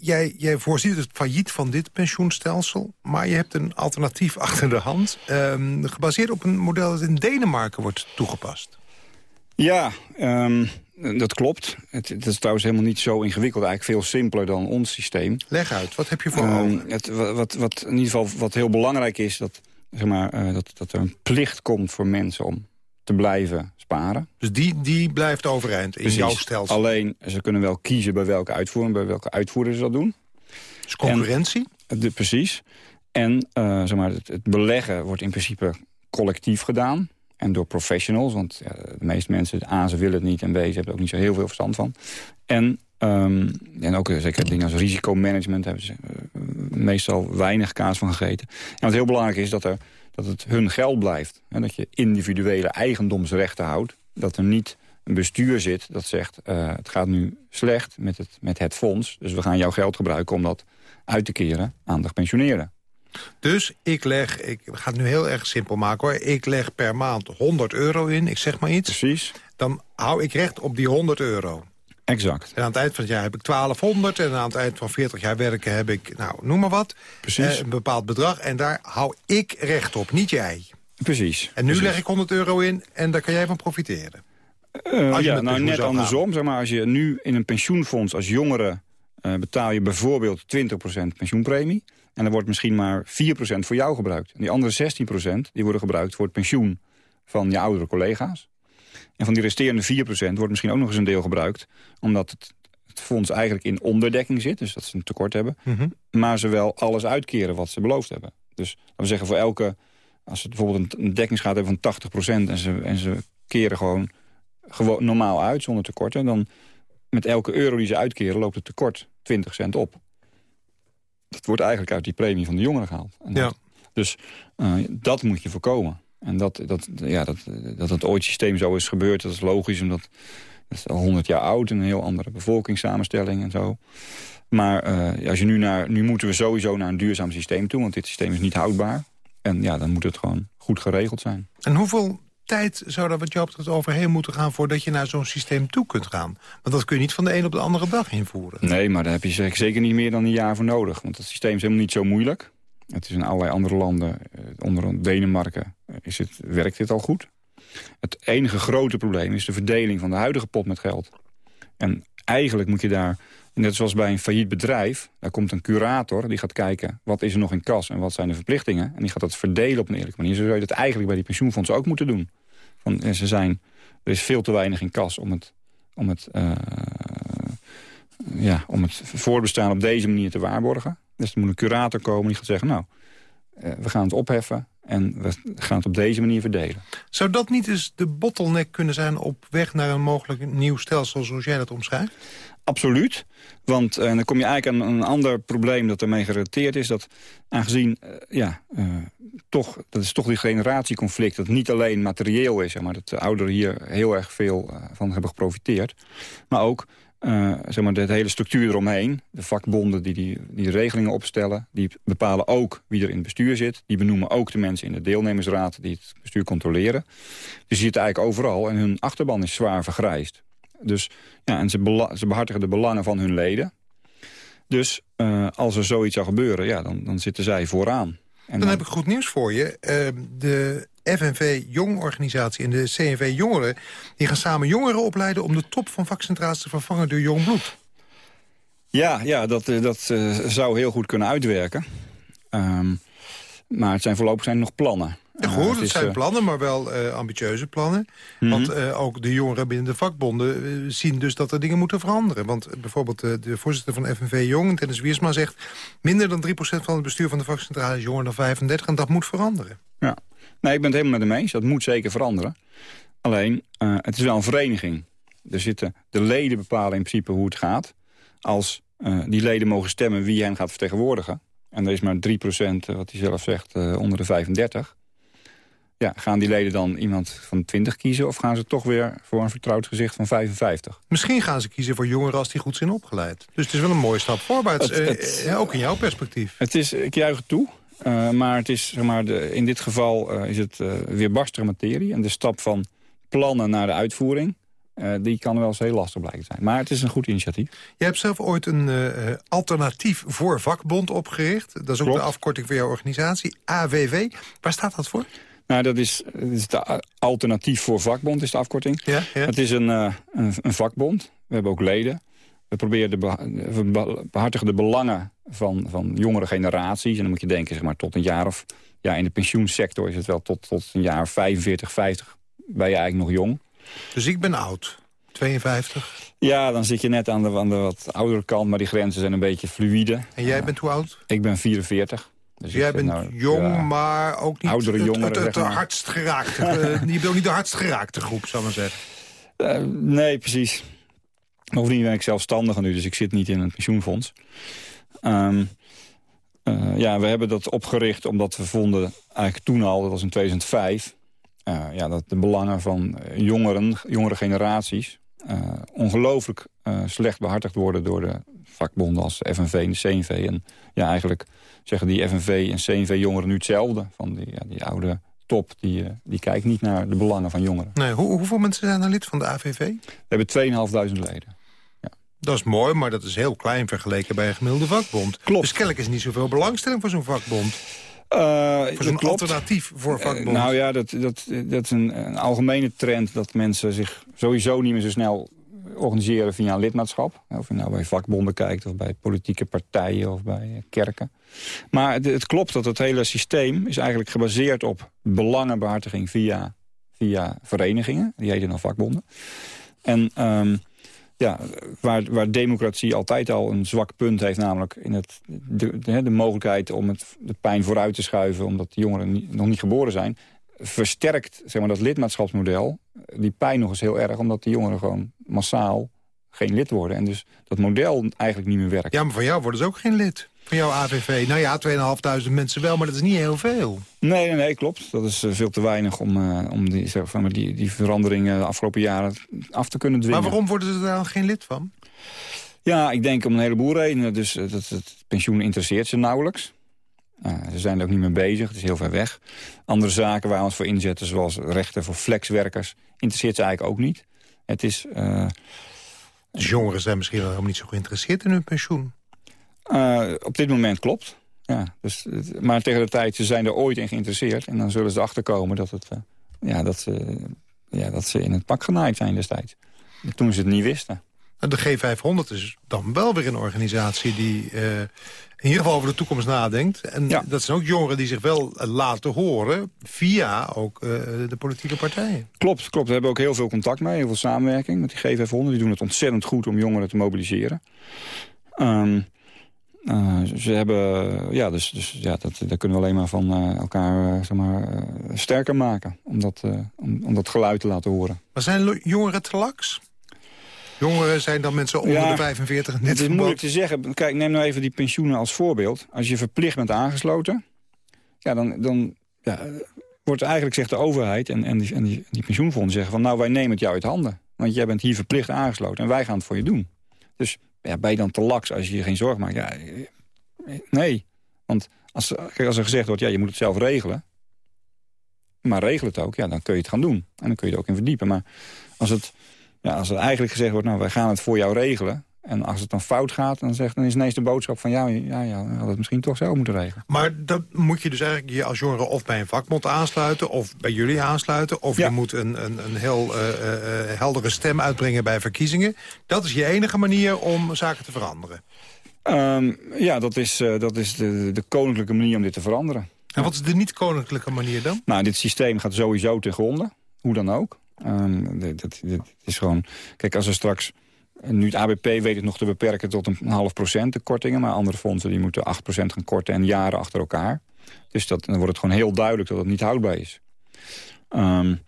jij, jij voorziet het failliet van dit pensioenstelsel... maar je hebt een alternatief [laughs] achter de hand... ehm, gebaseerd op een model dat in Denemarken wordt toegepast. Ja, ehm, dat klopt. Het, het is trouwens helemaal niet zo ingewikkeld. Eigenlijk veel simpeler dan ons systeem. Leg uit, wat heb je voor Ehm, het, wa- wat, wat in ieder geval wat heel belangrijk is... Dat, zeg maar, eh, dat, dat er een plicht komt voor mensen om te blijven sparen. Dus die, die blijft overeind in jouw stelsel. Alleen, ze kunnen wel kiezen bij welke uitvoering, bij welke uitvoerder ze dat doen. Dus concurrentie? De, precies. En eh, zeg maar, het, het beleggen wordt in principe collectief gedaan. En door professionals, want ja, de meeste mensen... A, ze willen het niet en B, ze hebben er ook niet zo heel veel verstand van. En, ehm, en ook eh, zeker dingen als risicomanagement... hebben ze eh, meestal weinig kaas van gegeten. En wat heel belangrijk is, dat, er, dat het hun geld blijft. En dat je individuele eigendomsrechten houdt. Dat er niet een bestuur zit dat zegt... eh, het gaat nu slecht met het, met het fonds... dus we gaan jouw geld gebruiken om dat uit te keren aan de gepensioneerden. Dus ik leg, ik ga het nu heel erg simpel maken hoor... ik leg per maand 100 euro in, ik zeg maar iets... Precies, dan hou ik recht op die 100 euro. Exact. En aan het eind van het jaar heb ik 1200... en aan het eind van 40 jaar werken heb ik, nou, noem maar wat... Precies. eh, een bepaald bedrag en daar hou ik recht op, niet jij. Precies. En nu precies. leg ik 100 euro in en daar kan jij van profiteren. Eh, ja, nou net andersom. Zeg maar, als je nu in een pensioenfonds als jongere eh, betaal je bijvoorbeeld 20% pensioenpremie. En er wordt misschien maar 4% voor jou gebruikt. En die andere 16% die worden gebruikt voor het pensioen van je oudere collega's. En van die resterende 4% wordt misschien ook nog eens een deel gebruikt... omdat het, het fonds eigenlijk in onderdekking zit, dus dat ze een tekort hebben. Mhm. Maar ze wel alles uitkeren wat ze beloofd hebben. Dus laten we zeggen, voor elke... als ze bijvoorbeeld een, dekkingsgraad hebben van 80% en ze, en ze keren gewoon, gewoon normaal uit zonder tekorten... dan met elke euro die ze uitkeren loopt het tekort 20 cent op. Dat wordt eigenlijk uit die premie van de jongeren gehaald. Ja. dus eh, dat moet je voorkomen. En dat, dat, ja, dat, dat het ooit systeem zo is gebeurd, dat is logisch... omdat het is al 100 jaar oud, een heel andere bevolkingssamenstelling en zo. Maar eh, als je nu, naar, nu moeten we sowieso naar een duurzaam systeem toe... want dit systeem is niet houdbaar. En ja, dan moet het gewoon goed geregeld zijn. En hoeveel tijd zou er wat jou betreft overheen moeten gaan... voordat je naar zo'n systeem toe kunt gaan? Want dat kun je niet van de een op de andere dag invoeren. Nee, maar daar heb je zeker- niet meer dan een jaar voor nodig. Want het systeem is helemaal niet zo moeilijk. Het is in allerlei andere landen, eh, onder Denemarken, is het, werkt dit al goed. Het enige grote probleem is de verdeling van de huidige pot met geld. En eigenlijk moet je daar, net zoals bij een failliet bedrijf... daar komt een curator, die gaat kijken wat is er nog in kas... en wat zijn de verplichtingen. En die gaat dat verdelen op een eerlijke manier. Zo zou je dat eigenlijk bij die pensioenfondsen ook moeten doen. Van, eh, ze zijn, er is veel te weinig in kas om het, om het, eh, ja, om het voorbestaan op deze manier te waarborgen. Dus er moet een curator komen die gaat zeggen... nou, eh, we gaan het opheffen en we gaan het op deze manier verdelen. Zou dat niet eens de bottleneck kunnen zijn... op weg naar een mogelijk nieuw stelsel zoals jij dat omschrijft? Absoluut. Want eh, dan kom je eigenlijk aan een ander probleem dat ermee gerelateerd is. Dat aangezien, eh, ja, eh, toch, dat is toch die generatieconflict... dat niet alleen materieel is, zeg maar, dat de ouderen hier heel erg veel van hebben geprofiteerd. Maar ook eh, zeg maar, de hele structuur eromheen. De vakbonden die, die die regelingen opstellen. Die bepalen ook wie er in het bestuur zit. Die benoemen ook de mensen in de deelnemersraad die het bestuur controleren. Dus je zit eigenlijk overal en hun achterban is zwaar vergrijsd. Dus, ja, en ze, ze behartigen de belangen van hun leden. Dus eh, als er zoiets zou gebeuren, ja, dan, dan zitten zij vooraan. En Dan heb ik goed nieuws voor je. Eh, de FNV Jong-organisatie en de CNV Jongeren... die gaan samen jongeren opleiden om de top van vakcentraals te vervangen door jong bloed. Ja, ja dat, eh, dat eh, zou heel goed kunnen uitwerken. Ehm, maar het zijn voorlopig zijn nog plannen. Ja, goed, het het zijn eh, plannen, maar wel eh, ambitieuze plannen. Mhm. Want eh, ook de jongeren binnen de vakbonden zien dus dat er dingen moeten veranderen. Want bijvoorbeeld de voorzitter van FNV Jong, Dennis Wiersma, zegt... minder dan 3% van het bestuur van de vakcentrale is jonger dan 35 en dat moet veranderen. Ja. Nee, ik ben het helemaal met hem eens. Dat moet zeker veranderen. Alleen, het is wel een vereniging. Er zitten, de leden bepalen in principe hoe het gaat. Als die leden mogen stemmen wie hen gaat vertegenwoordigen. En er is maar 3% wat hij zelf zegt, onder de 35. Ja, gaan die leden dan iemand van 20 kiezen... of gaan ze toch weer voor een vertrouwd gezicht van 55? Misschien gaan ze kiezen voor jongeren als die goed zijn opgeleid. Dus het is wel een mooie stap voorwaarts, het, eh, ook in jouw perspectief. Het is, ik juich het toe, uh, maar, het is, zeg maar de, in dit geval uh, is het uh, weer barstige materie. En de stap van plannen naar de uitvoering... die kan wel eens heel lastig blijken zijn. Maar het is een goed initiatief. Je hebt zelf ooit een alternatief voor vakbond opgericht. Dat is ook de afkorting voor jouw organisatie, AWW. Waar staat dat voor? Nou, dat is, dat is de alternatief voor vakbond, is de afkorting. Ja, ja. Het is een, uh, een, een, vakbond. We hebben ook leden. We proberen de we behartigen de belangen van, van jongere generaties. En dan moet je denken, zeg maar, tot een jaar of... Ja, in de pensioensector is het wel tot, tot een jaar 45, 50. Ben je eigenlijk nog jong. Dus ik ben oud. 52? Ja, dan zit je net aan de, aan de wat oudere kant, maar die grenzen zijn een beetje fluïde. En jij bent hoe oud? Ik ben 44. Dus Jij bent nou, jong, maar ook niet Oudere jongeren, het, het, het hardst geraakte. uh, [laughs] je bent ook niet de hardst geraakte groep, zal maar zeggen. Uh, nee, precies. Bovendien ben ik zelfstandige nu, dus ik zit niet in een pensioenfonds. Um, uh, ja, we hebben dat opgericht omdat we vonden, eigenlijk toen al, dat was in 2005... ja, dat de belangen van jongeren, jongere generaties... ongelooflijk slecht behartigd worden door de vakbonden als FNV en de CNV. En ja, eigenlijk zeggen die FNV en CNV-jongeren nu hetzelfde. Van die, ja, die oude top, die, uh, die kijkt niet naar de belangen van jongeren. Nee, hoe, hoeveel mensen zijn er lid van de AVV? We hebben 2.500 leden. Dat is mooi, maar dat is heel klein vergeleken bij een gemiddelde vakbond. Klopt. Dus kennelijk is niet zoveel belangstelling voor zo'n vakbond. Uh, voor zo'n alternatief voor eh, vakbond. nou ja, dat, dat, dat is een, een, algemene trend dat mensen zich sowieso niet meer zo snel organiseren via een lidmaatschap. Of je nou bij vakbonden kijkt of bij politieke partijen of bij kerken. Maar het, het, klopt dat het hele systeem is eigenlijk gebaseerd op belangenbehartiging via, via verenigingen. Die heten dan vakbonden. En um, ja, waar, waar democratie altijd al een zwak punt heeft... namelijk in het, de, de, de mogelijkheid om het, de pijn vooruit te schuiven... omdat de jongeren nog niet geboren zijn... versterkt zeg maar, dat lidmaatschapsmodel die pijn nog eens heel erg... omdat de jongeren gewoon massaal geen lid worden. En dus dat model eigenlijk niet meer werkt. Ja, maar van jou worden ze ook geen lid. Van jouw AVV. Nou ja, 2.500 mensen wel, maar dat is niet heel veel. Nee, nee, nee klopt. Dat is eh, veel te weinig om, uh, om die, zeg maar, die, die veranderingen de afgelopen jaren af te kunnen dwingen. Maar waarom worden ze daar dan geen lid van? Ja, ik denk om een heleboel redenen. Dus dat, het pensioen interesseert ze nauwelijks. Uh, ze zijn er ook niet mee bezig, het is heel ver weg. Andere zaken waar we ons voor inzetten, zoals rechten voor flexwerkers... interesseert ze eigenlijk ook niet. Het is... Uh, dus jongeren zijn misschien wel helemaal niet zo geïnteresseerd in hun pensioen. Uh, op dit moment klopt. Ja, dus, maar tegen de tijd, ze zijn er ooit in geïnteresseerd. En dan zullen ze achterkomen dat, het, ja, dat, ze, ja, dat ze in het pak genaaid zijn destijds. Toen ze het niet wisten. De G500 is dan wel weer een organisatie die uh, in ieder geval over de toekomst nadenkt. En ja. dat zijn ook jongeren die zich wel laten horen via ook uh, de politieke partijen. Klopt, klopt. We hebben ook heel veel contact mee, heel veel samenwerking met die G500. Die doen het ontzettend goed om jongeren te mobiliseren. Um, uh, ze hebben, ja, dus, dus ja, dat, daar kunnen we alleen maar van uh, elkaar uh, zeg maar, sterker maken. Om dat, om, om dat geluid te laten horen. Maar zijn jongeren te laks? Jongeren zijn dan mensen onder de 45? Net het is moeilijk te zeggen. Kijk, neem nou even die pensioenen als voorbeeld. Als je verplicht bent aangesloten... Ja, dan, dan ja, wordt eigenlijk, zegt de overheid en, en, die, en die, die pensioenfondsen zeggen van... nou, wij nemen het jou uit handen. Want jij bent hier verplicht aangesloten en wij gaan het voor je doen. Dus ja, ben je dan te laks als je je geen zorg maakt? Ja, nee. Want als, kijk, als er gezegd wordt, ja, je moet het zelf regelen... maar regel het ook, ja, dan kun je het gaan doen. En dan kun je er ook in verdiepen. Maar als het ja, als er eigenlijk gezegd wordt, nou, wij gaan het voor jou regelen... En als het dan fout gaat, dan, zegt, dan is ineens de boodschap van... ja, ja, ja hadden het misschien toch zelf moeten regelen. Maar dan moet je dus eigenlijk je als jongere of bij een vakbond aansluiten... of bij jullie aansluiten, of je moet een, een, een heel uh, uh, heldere stem uitbrengen bij verkiezingen. Dat is je enige manier om zaken te veranderen? Um, ja, dat is, uh, dat is de, de koninklijke manier om dit te veranderen. En wat is de niet-koninklijke manier dan? Nou, dit systeem gaat sowieso ten gronde, hoe dan ook. Um, dit, is gewoon... Kijk, als er straks... Nu het ABP weet het nog te beperken tot een half procent de kortingen... maar andere fondsen die moeten 8 procent gaan korten en jaren achter elkaar. Dus dat, dan wordt het gewoon heel duidelijk dat het niet houdbaar is. Um,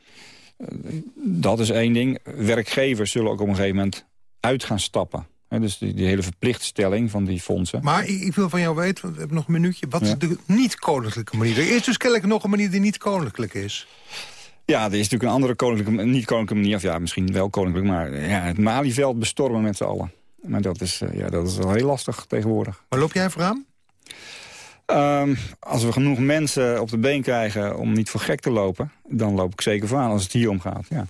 dat is één ding. Werkgevers zullen ook op een gegeven moment uit gaan stappen. Dus die, die hele verplichtstelling van die fondsen. Maar ik, ik wil van jou weten, want we hebben nog een minuutje... wat Ja. is de niet-koninklijke manier? Er is dus kennelijk nog een manier die niet koninklijk is. Ja, er is natuurlijk een andere koninklijke, niet koninklijke manier. Of ja, misschien wel koninklijk, maar ja, het Malieveld bestormen met z'n allen. Maar dat is, eh, ja, dat is wel heel lastig tegenwoordig. Maar loop jij vooraan? Ehm, als we genoeg mensen op de been krijgen om niet voor gek te lopen... dan loop ik zeker voor aan als het hier om gaat, ja.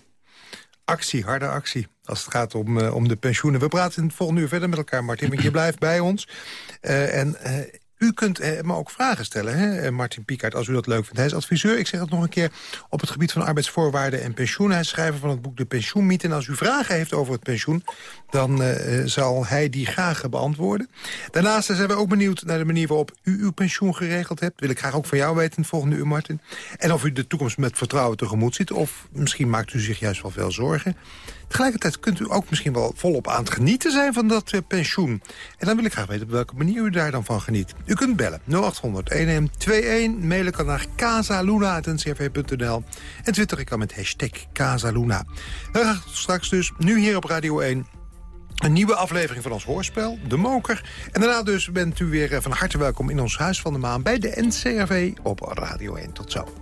Actie, harde actie. Als het gaat om, eh, om de pensioenen. We praten in het volgende uur verder met elkaar, Martin. Want je blijft bij ons. Eh, en eh, u kunt eh, me ook vragen stellen, hè, eh, Martin Piekaert, als u dat leuk vindt. Hij is adviseur, ik zeg het nog een keer, op het gebied van arbeidsvoorwaarden en pensioen. Hij is schrijver van het boek De Pensioenmythe. En als u vragen heeft over het pensioen, dan eh, eh, zal hij die graag beantwoorden. Daarnaast zijn we ook benieuwd naar de manier waarop u uw pensioen geregeld hebt. Wil ik graag ook van jou weten volgende uur, Martin. En of u de toekomst met vertrouwen tegemoet ziet. Of misschien maakt u zich juist wel veel zorgen. Tegelijkertijd kunt u ook misschien wel volop aan het genieten zijn van dat eh, pensioen. En dan wil ik graag weten op welke manier u daar dan van geniet. U kunt bellen 0800 1121, mailen kan naar casaluna.ncrv.nl en twitter ik kan met hashtag Casaluna. Heel graag straks dus, nu hier op Radio 1... Een nieuwe aflevering van ons hoorspel, De Moker. En daarna dus bent u weer eh, van harte welkom in ons Huis van de Maan... bij de NCRV op Radio 1. Tot zo.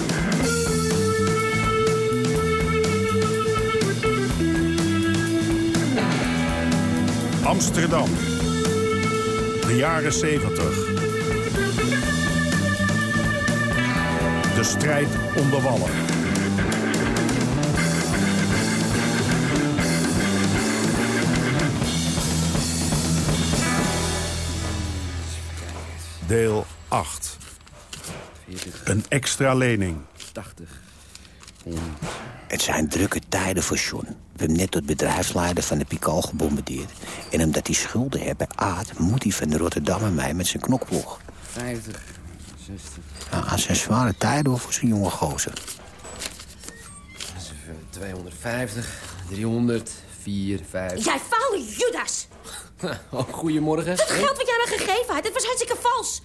Amsterdam. De jaren 70. De strijd om de wallen. Deel 8. Een extra lening. 80. Het zijn drukke tijden voor John. We hebben net tot bedrijfsleider van de Pikal gebombardeerd. En omdat hij schulden hebben, Aad, moet hij van de Rotterdammer mee met zijn knokploeg. 50. 60. Nou, dat zijn zware tijden hoor, voor zo'n jonge gozer. 250. 300. 4, 5. Jij vuile Judas! [laughs] Oh, goedemorgen. Dat geld wat jij me gegeven had, het was hartstikke vals.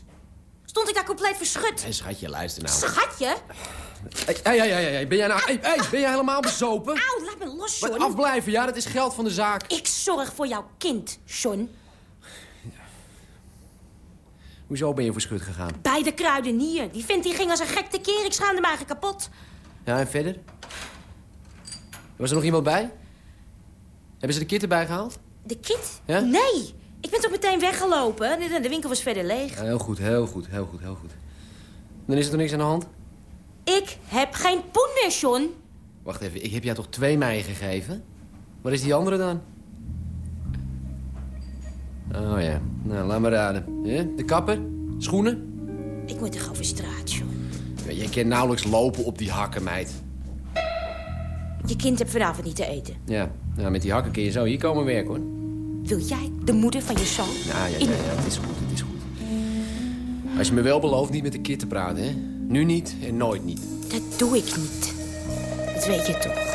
Stond ik daar compleet verschut. Hé, schatje, luister nou. Schatje? Hey, hey, hey, hey, hey, ben jij nou... Hey, hey, ben jij helemaal bezopen? Auw, laat me los, Wat John. afblijven, ja, dat is geld van de zaak. Ik zorg voor jouw kind, John. Hoezo ben je voor schut gegaan? Bij de kruidenier. Die vent die ging als een gek tekeer. Ik schaamde me eigenlijk kapot. Ja, en verder? Was er nog iemand bij? Hebben ze de kit erbij gehaald? De kit? Ja? Nee. Ik ben toch meteen weggelopen. De, de winkel was verder leeg. Ja, heel goed, heel goed, heel goed, heel goed. Dan is er toch niks aan de hand? Ik heb geen poen meer, John. Wacht even, ik heb jou toch twee mei gegeven? Waar is die andere dan? Oh ja, nou, laat maar raden. De kapper? Schoenen? Ik moet toch over straat, John. Ja, jij kan nauwelijks lopen op die hakken, meid. Je kind hebt vanavond niet te eten. Ja, nou, met die hakken kun je zo hier komen werken, hoor. Wil jij de moeder van je zoon? Ja, ja, ja, ja, het is goed, het is goed. Als je me wel belooft niet met de kid te praten, hè? Nu niet en nooit niet. Dat doe ik niet. Dat weet je toch.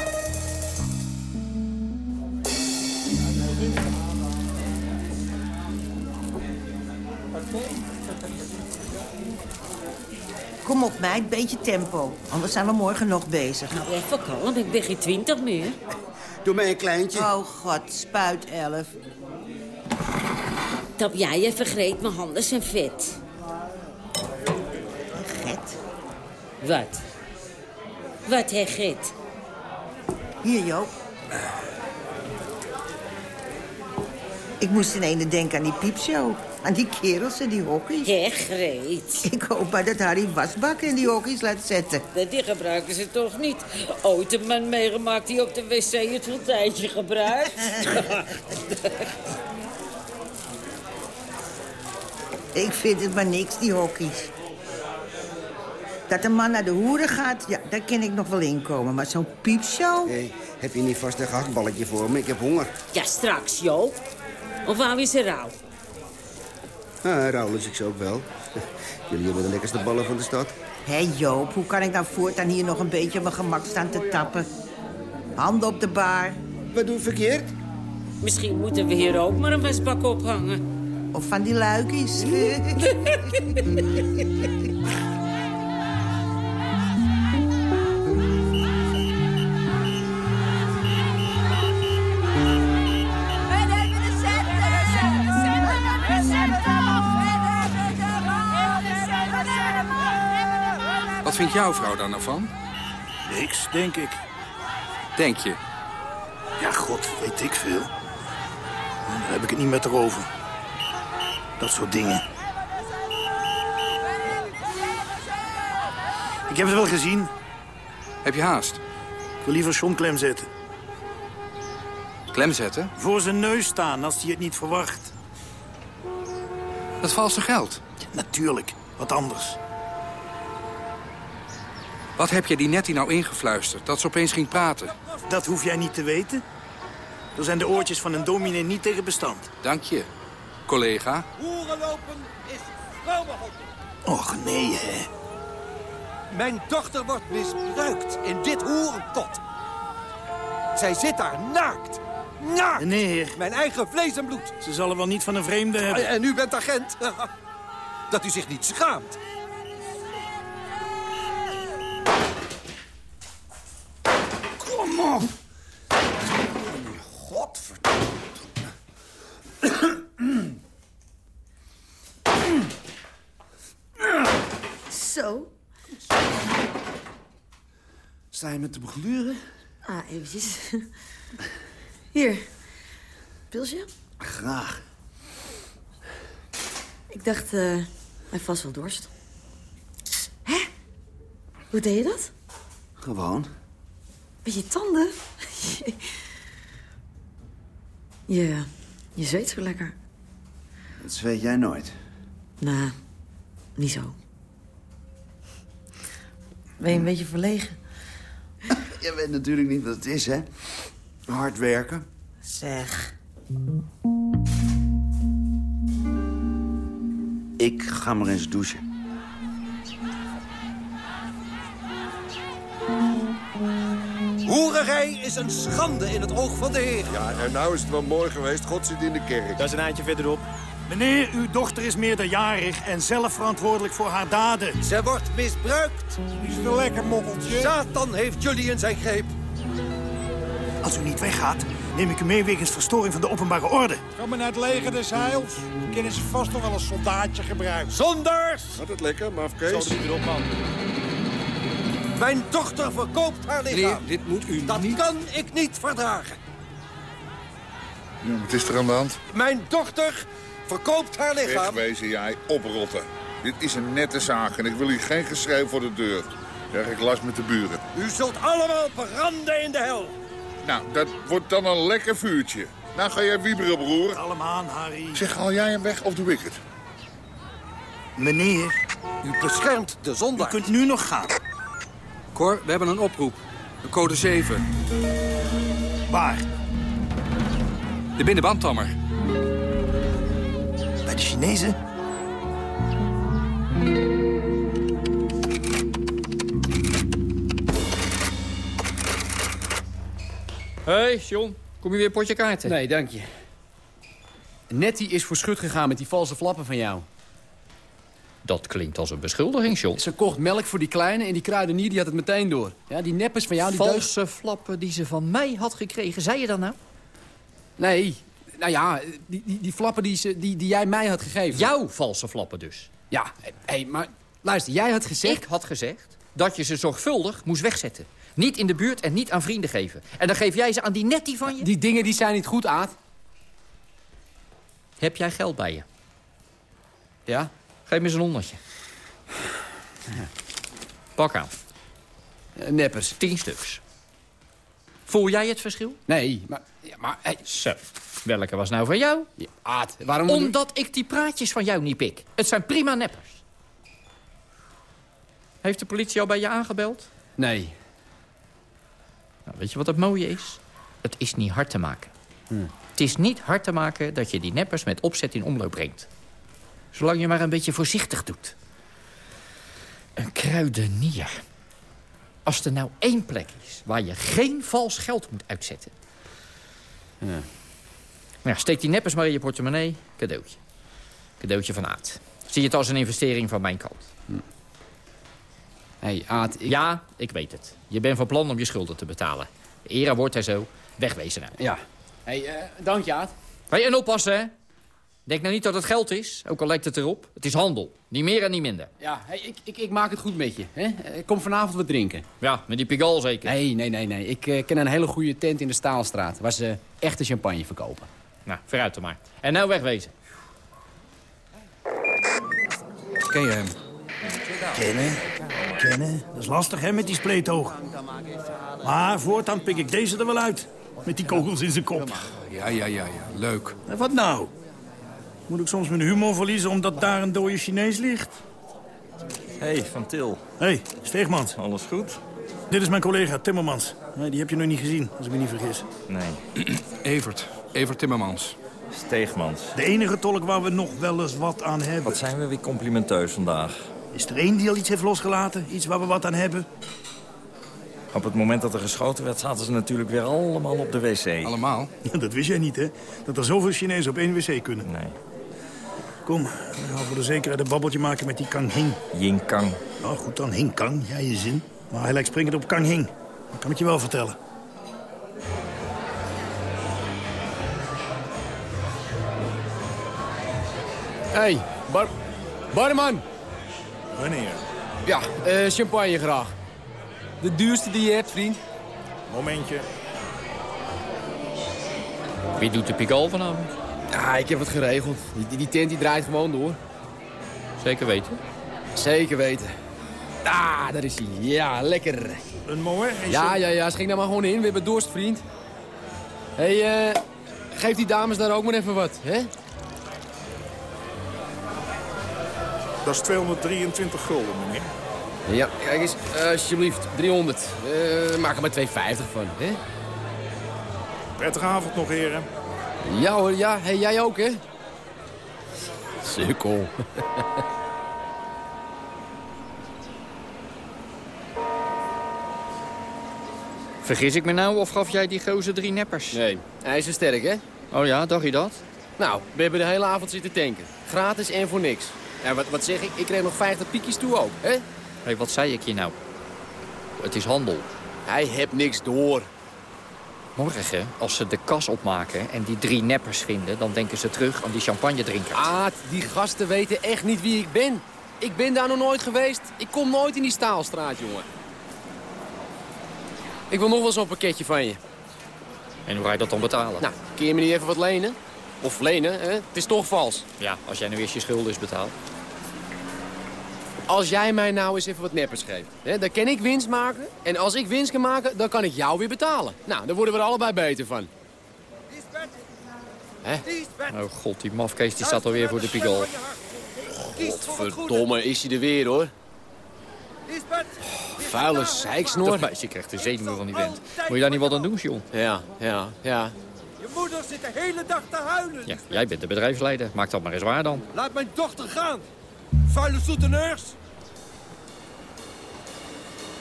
Kom op, meid, beetje tempo. Anders zijn we morgen nog bezig. Nou, even kalm. Ik ben geen twintig meer. [laughs] Doe mij een kleintje. Oh god, spuit elf. Tap jij even, Greet. Mijn handen zijn vet. Wat? Wat, hè, Gret? Hier, Joop. Ik moest in ene denken aan die piepshow. Aan die kerels en die hockey's. Hé, Greet. Ik hoop maar dat Harry wasbakken in die hockey's laat zetten. Die gebruiken ze toch niet? Ooit een man meegemaakt die op de wc het fonteintje gebruikt. [laughs] Ik vind het maar niks, die hockey's. Dat een man naar de hoeren gaat, ja, daar kan ik nog wel inkomen. Maar zo'n piepshow... Hé, heb je niet vast een gehaktballetje voor me? Ik heb honger. Ja, straks, Joop. Of wou je ze rauw? Ah, rauw lust ik ze ook wel. [laughs] Jullie hebben de lekkerste ballen van de stad. Hé Joop, hoe kan ik nou voortaan hier nog een beetje op mijn gemak staan te tappen? Handen op de bar. Wat doe ik verkeerd? Misschien moeten we hier ook maar een wasbak ophangen. Of van die luikjes. [laughs] [laughs] Wat vindt jouw vrouw daar nou van? Niks, denk ik. Denk je? Ja, god, weet ik veel. Dan heb ik het niet met haar over. Dat soort dingen. Ik heb het wel gezien. Heb je haast? Ik wil liever John klem zetten. Klem zetten? Voor zijn neus staan als hij het niet verwacht. Dat valse geld. Natuurlijk, wat anders. Wat heb je die Nettie nou ingefluisterd? Dat ze opeens ging praten. Dat hoef jij niet te weten. Er zijn de oortjes van een dominee niet tegen bestand. Dank je, collega. Hoerenlopen is vrouwenhandel. Och, nee, hè. Mijn dochter wordt misbruikt in dit hoerenkot. Zij zit daar naakt. Naakt! Meneer. Mijn eigen vlees en bloed. Ze zal er wel niet van een vreemde hebben. En u bent agent. [laughs] Dat u zich niet schaamt. Kom op. Godverdomme. Zo. Sta je met te begluren? Ah, eventjes. Hier. Pilsje? Graag. Ik dacht, eh, hij vast wel dorst. Hè? Hoe deed je dat? Gewoon. Met je tanden? [laughs] je, je zweet zo lekker. Dat zweet jij nooit. Nou, niet zo. Ben je een beetje verlegen? [laughs] Je weet natuurlijk niet wat het is, hè? Hard werken. Zeg. Ik ga maar eens douchen. Hoererij is een schande in het oog van de Heer. Ja, en nou is het wel mooi geweest. God zit in de kerk. Dat is een eindje verderop. Meneer, uw dochter is meerderjarig en zelf verantwoordelijk voor haar daden. Ze wordt misbruikt. Is het een lekker mokkeltje? Satan heeft jullie in zijn greep. Als u niet weggaat, neem ik u mee wegens verstoring van de openbare orde. Ga maar naar het leger des heils. Dan kunnen ze vast nog wel een soldaatje gebruiken. Zonders! Gaat het lekker, maf Kees? Zo, erop, man. Mijn dochter verkoopt haar lichaam. Meneer, dit moet u Dat niet... kan ik niet verdragen. Ja, wat is er aan de hand? Mijn dochter verkoopt haar lichaam. Wegwezen jij, oprotten. Dit is een nette zaak en ik wil hier geen geschreeuw voor de deur. Krijg ik last met de buren. U zult allemaal branden in de hel. Nou, dat wordt dan een lekker vuurtje. Nou ga jij wieberen, broer. Kalm aan, Harry. Zeg, haal jij hem weg of doe ik het? Meneer, U beschermt de u zondaar. kunt nu nog gaan. Cor, we hebben een oproep. De code 7. Waar? De binnenbandtammer. Bij de Chinezen? Hé, hey, John. Kom je weer een potje kaarten? Nee, dank je. Nettie is voor schut gegaan met die valse flappen van jou. Dat klinkt als een beschuldiging, John. Ze kocht melk voor die kleine en die kruidenier die had het meteen door. Ja, die neppers van jou, die Valse flappen die ze van mij had gekregen. Zei je dat nou? Nee, nou ja, die, die, die flappen die, ze, die, die jij mij had gegeven. Jouw valse flappen dus. Ja, hé, hey, maar luister, jij had gezegd... Ik had gezegd dat je ze zorgvuldig moest wegzetten. Niet in de buurt en niet aan vrienden geven. En dan geef jij ze aan die nettie van je? Die dingen die zijn niet goed, Aad. Heb jij geld bij je? Ja? Geef me eens een honderdje. Pak aan. Eh, neppers. Tien stuks. Voel jij het verschil? Nee, maar... Ja, maar hey. Zo. Welke was nou van jou? Ja, Aad, waarom... Omdat ik die praatjes van jou niet pik. Het zijn prima neppers. Heeft de politie al bij je aangebeld? Nee. Nou, weet je wat het mooie is? Het is niet hard te maken. Het is niet hard te maken dat je die neppers met opzet in omloop brengt. Zolang je maar een beetje voorzichtig doet. Een kruidenier. Als er nou één plek is waar je geen vals geld moet uitzetten... Ja. Nou steek die neppers maar in je portemonnee. Cadeautje. Cadeautje van Aad. Zie het als een investering van mijn kant. hey, Aad, ik... Ja, ik weet het. Je bent van plan om je schulden te betalen. Era wordt er zo. Wegwezen nou. Ja. hey, eh, dank je, Aad. Hey, en oppassen, hè. Denk nou niet dat het geld is, ook al lijkt het erop. Het is handel. Niet meer en niet minder. Ja, hey, ik, ik, ik maak het goed met je. Hè? Eh, Kom vanavond wat drinken. Ja, met die Pigalle zeker. Nee, nee, nee, nee. Ik eh, ken een hele goede tent in de Staalstraat... waar ze echte champagne verkopen. Nou, vooruit dan maar. En nou wegwezen. Ken je hem? Kennen? Kennen? Dat is lastig, hè, met die spleetoog. Maar voortaan pik ik deze er wel uit. Met die kogels in zijn kop. Ja, ja, ja, ja. Leuk. En wat nou? Moet ik soms mijn humor verliezen omdat daar een dode Chinees ligt? hey, Van Til. Hé, hey, Steegmans. Alles goed? Dit is mijn collega Timmermans. Nee, Die heb je nog niet gezien, als ik me niet vergis. Nee. [clears throat] Evert. Evert Timmermans. Steegmans. De enige tolk waar we nog wel eens wat aan hebben. Wat zijn we weer complimenteus vandaag. Is er één die al iets heeft losgelaten? Iets waar we wat aan hebben? Op het moment dat er geschoten werd, zaten ze natuurlijk weer allemaal op de wc. Allemaal? Ja, [laughs] dat wist jij niet, hè? Dat er zoveel Chinezen op één wc kunnen. Nee. Kom, we gaan voor de zekerheid een babbeltje maken met die Kang Hing. Ying Kang. Nou, goed dan, Hing Kang. Ja, je zin. Maar hij lijkt springend op Kang Hing. Dat kan ik je wel vertellen. hey, bar... barman. Wanneer? Ja, eh, champagne graag. De duurste die je hebt, vriend. Momentje. Wie doet de Pigalle vanavond? Ja, ik heb het geregeld. Die, die, tent die draait gewoon door. Zeker weten. Zeker weten. Ah, daar is hij. Ja, lekker. Een mooi? Ja, ja, ja. Schik nou maar gewoon in. We hebben dorst, vriend. Hé, hey, eh, geef die dames daar ook maar even wat, hè? Dat is 223 gulden, meneer. Ja, kijk eens. alsjeblieft, 300. Eh maak er maar 250 van, hè? Prettige avond nog, heren. Ja hoor, ja. Hey, jij ook, hè? Sukkel. [laughs] Vergis ik me nou of gaf jij die gozer drie neppers? Nee, hij is er sterk, hè? Oh ja, dacht je dat? Nou, we hebben de hele avond zitten tanken. Gratis en voor niks. Ja, wat, wat zeg ik? Ik kreeg nog 50 piekjes toe ook, hè? Hé, wat zei ik je nou? Het is handel. Hij heeft niks door. Morgen, als ze de kas opmaken en die drie neppers vinden... dan denken ze terug aan die champagne drinken. Aad, die gasten weten echt niet wie ik ben. Ik ben daar nog nooit geweest. Ik kom nooit in die staalstraat, jongen. Ik wil nog wel zo'n pakketje van je. En hoe ga je dat dan betalen? Nou, kun je me niet even wat lenen? Of lenen, hè? Het is toch vals. Ja, als jij nu eerst je schulden is betaald. Als jij mij nou eens even wat neppers geeft, hè, dan kan ik winst maken. En als ik winst kan maken, dan kan ik jou weer betalen. Nou, daar worden we er allebei beter van. Hè? Oh god, die mafkees die staat alweer voor de Pigalle. Godverdomme, is hij er weer, hoor. Oh, vuile zeiksnor. Dat meisje krijgt de zenuwen van die vent. Moet je daar niet wat aan doen, John? Ja, ja, ja. Je moeder zit de hele dag te huilen. Ja, jij bent de bedrijfsleider. Maak dat maar eens waar dan. Laat mijn dochter gaan. Vuile souteneurs.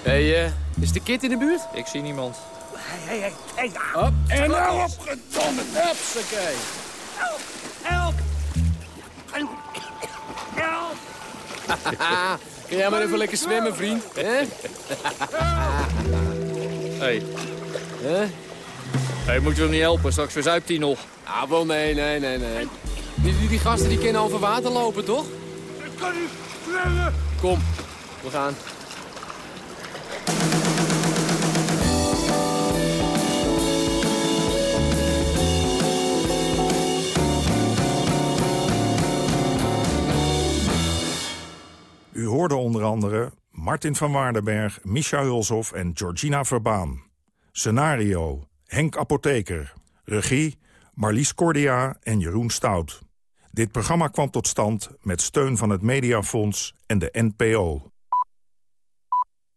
Hé, hey, uh, is de kid in de buurt? Ik zie niemand. Hé, hé, hé. Hop, en nou opgedomme. Hupsakee. Help, help. Help. [laughs] Kun jij maar even lekker zwemmen, vriend? Hé? Hé. Hè? Hé, moet je hem niet helpen? Straks verzuipt hij nog. Ah, wel, nee, nee, nee, nee. Die, die, die gasten die kennen over water lopen, toch? Ik kan niet zwemmen. Kom, we gaan. Hoorde onder andere Martin van Waardenberg, Micha Hulshoff en Georgina Verbaan. Scenario, Henk Apotheker. Regie, Marlies Cordia en Jeroen Stout. Dit programma kwam tot stand met steun van het Mediafonds en de NPO.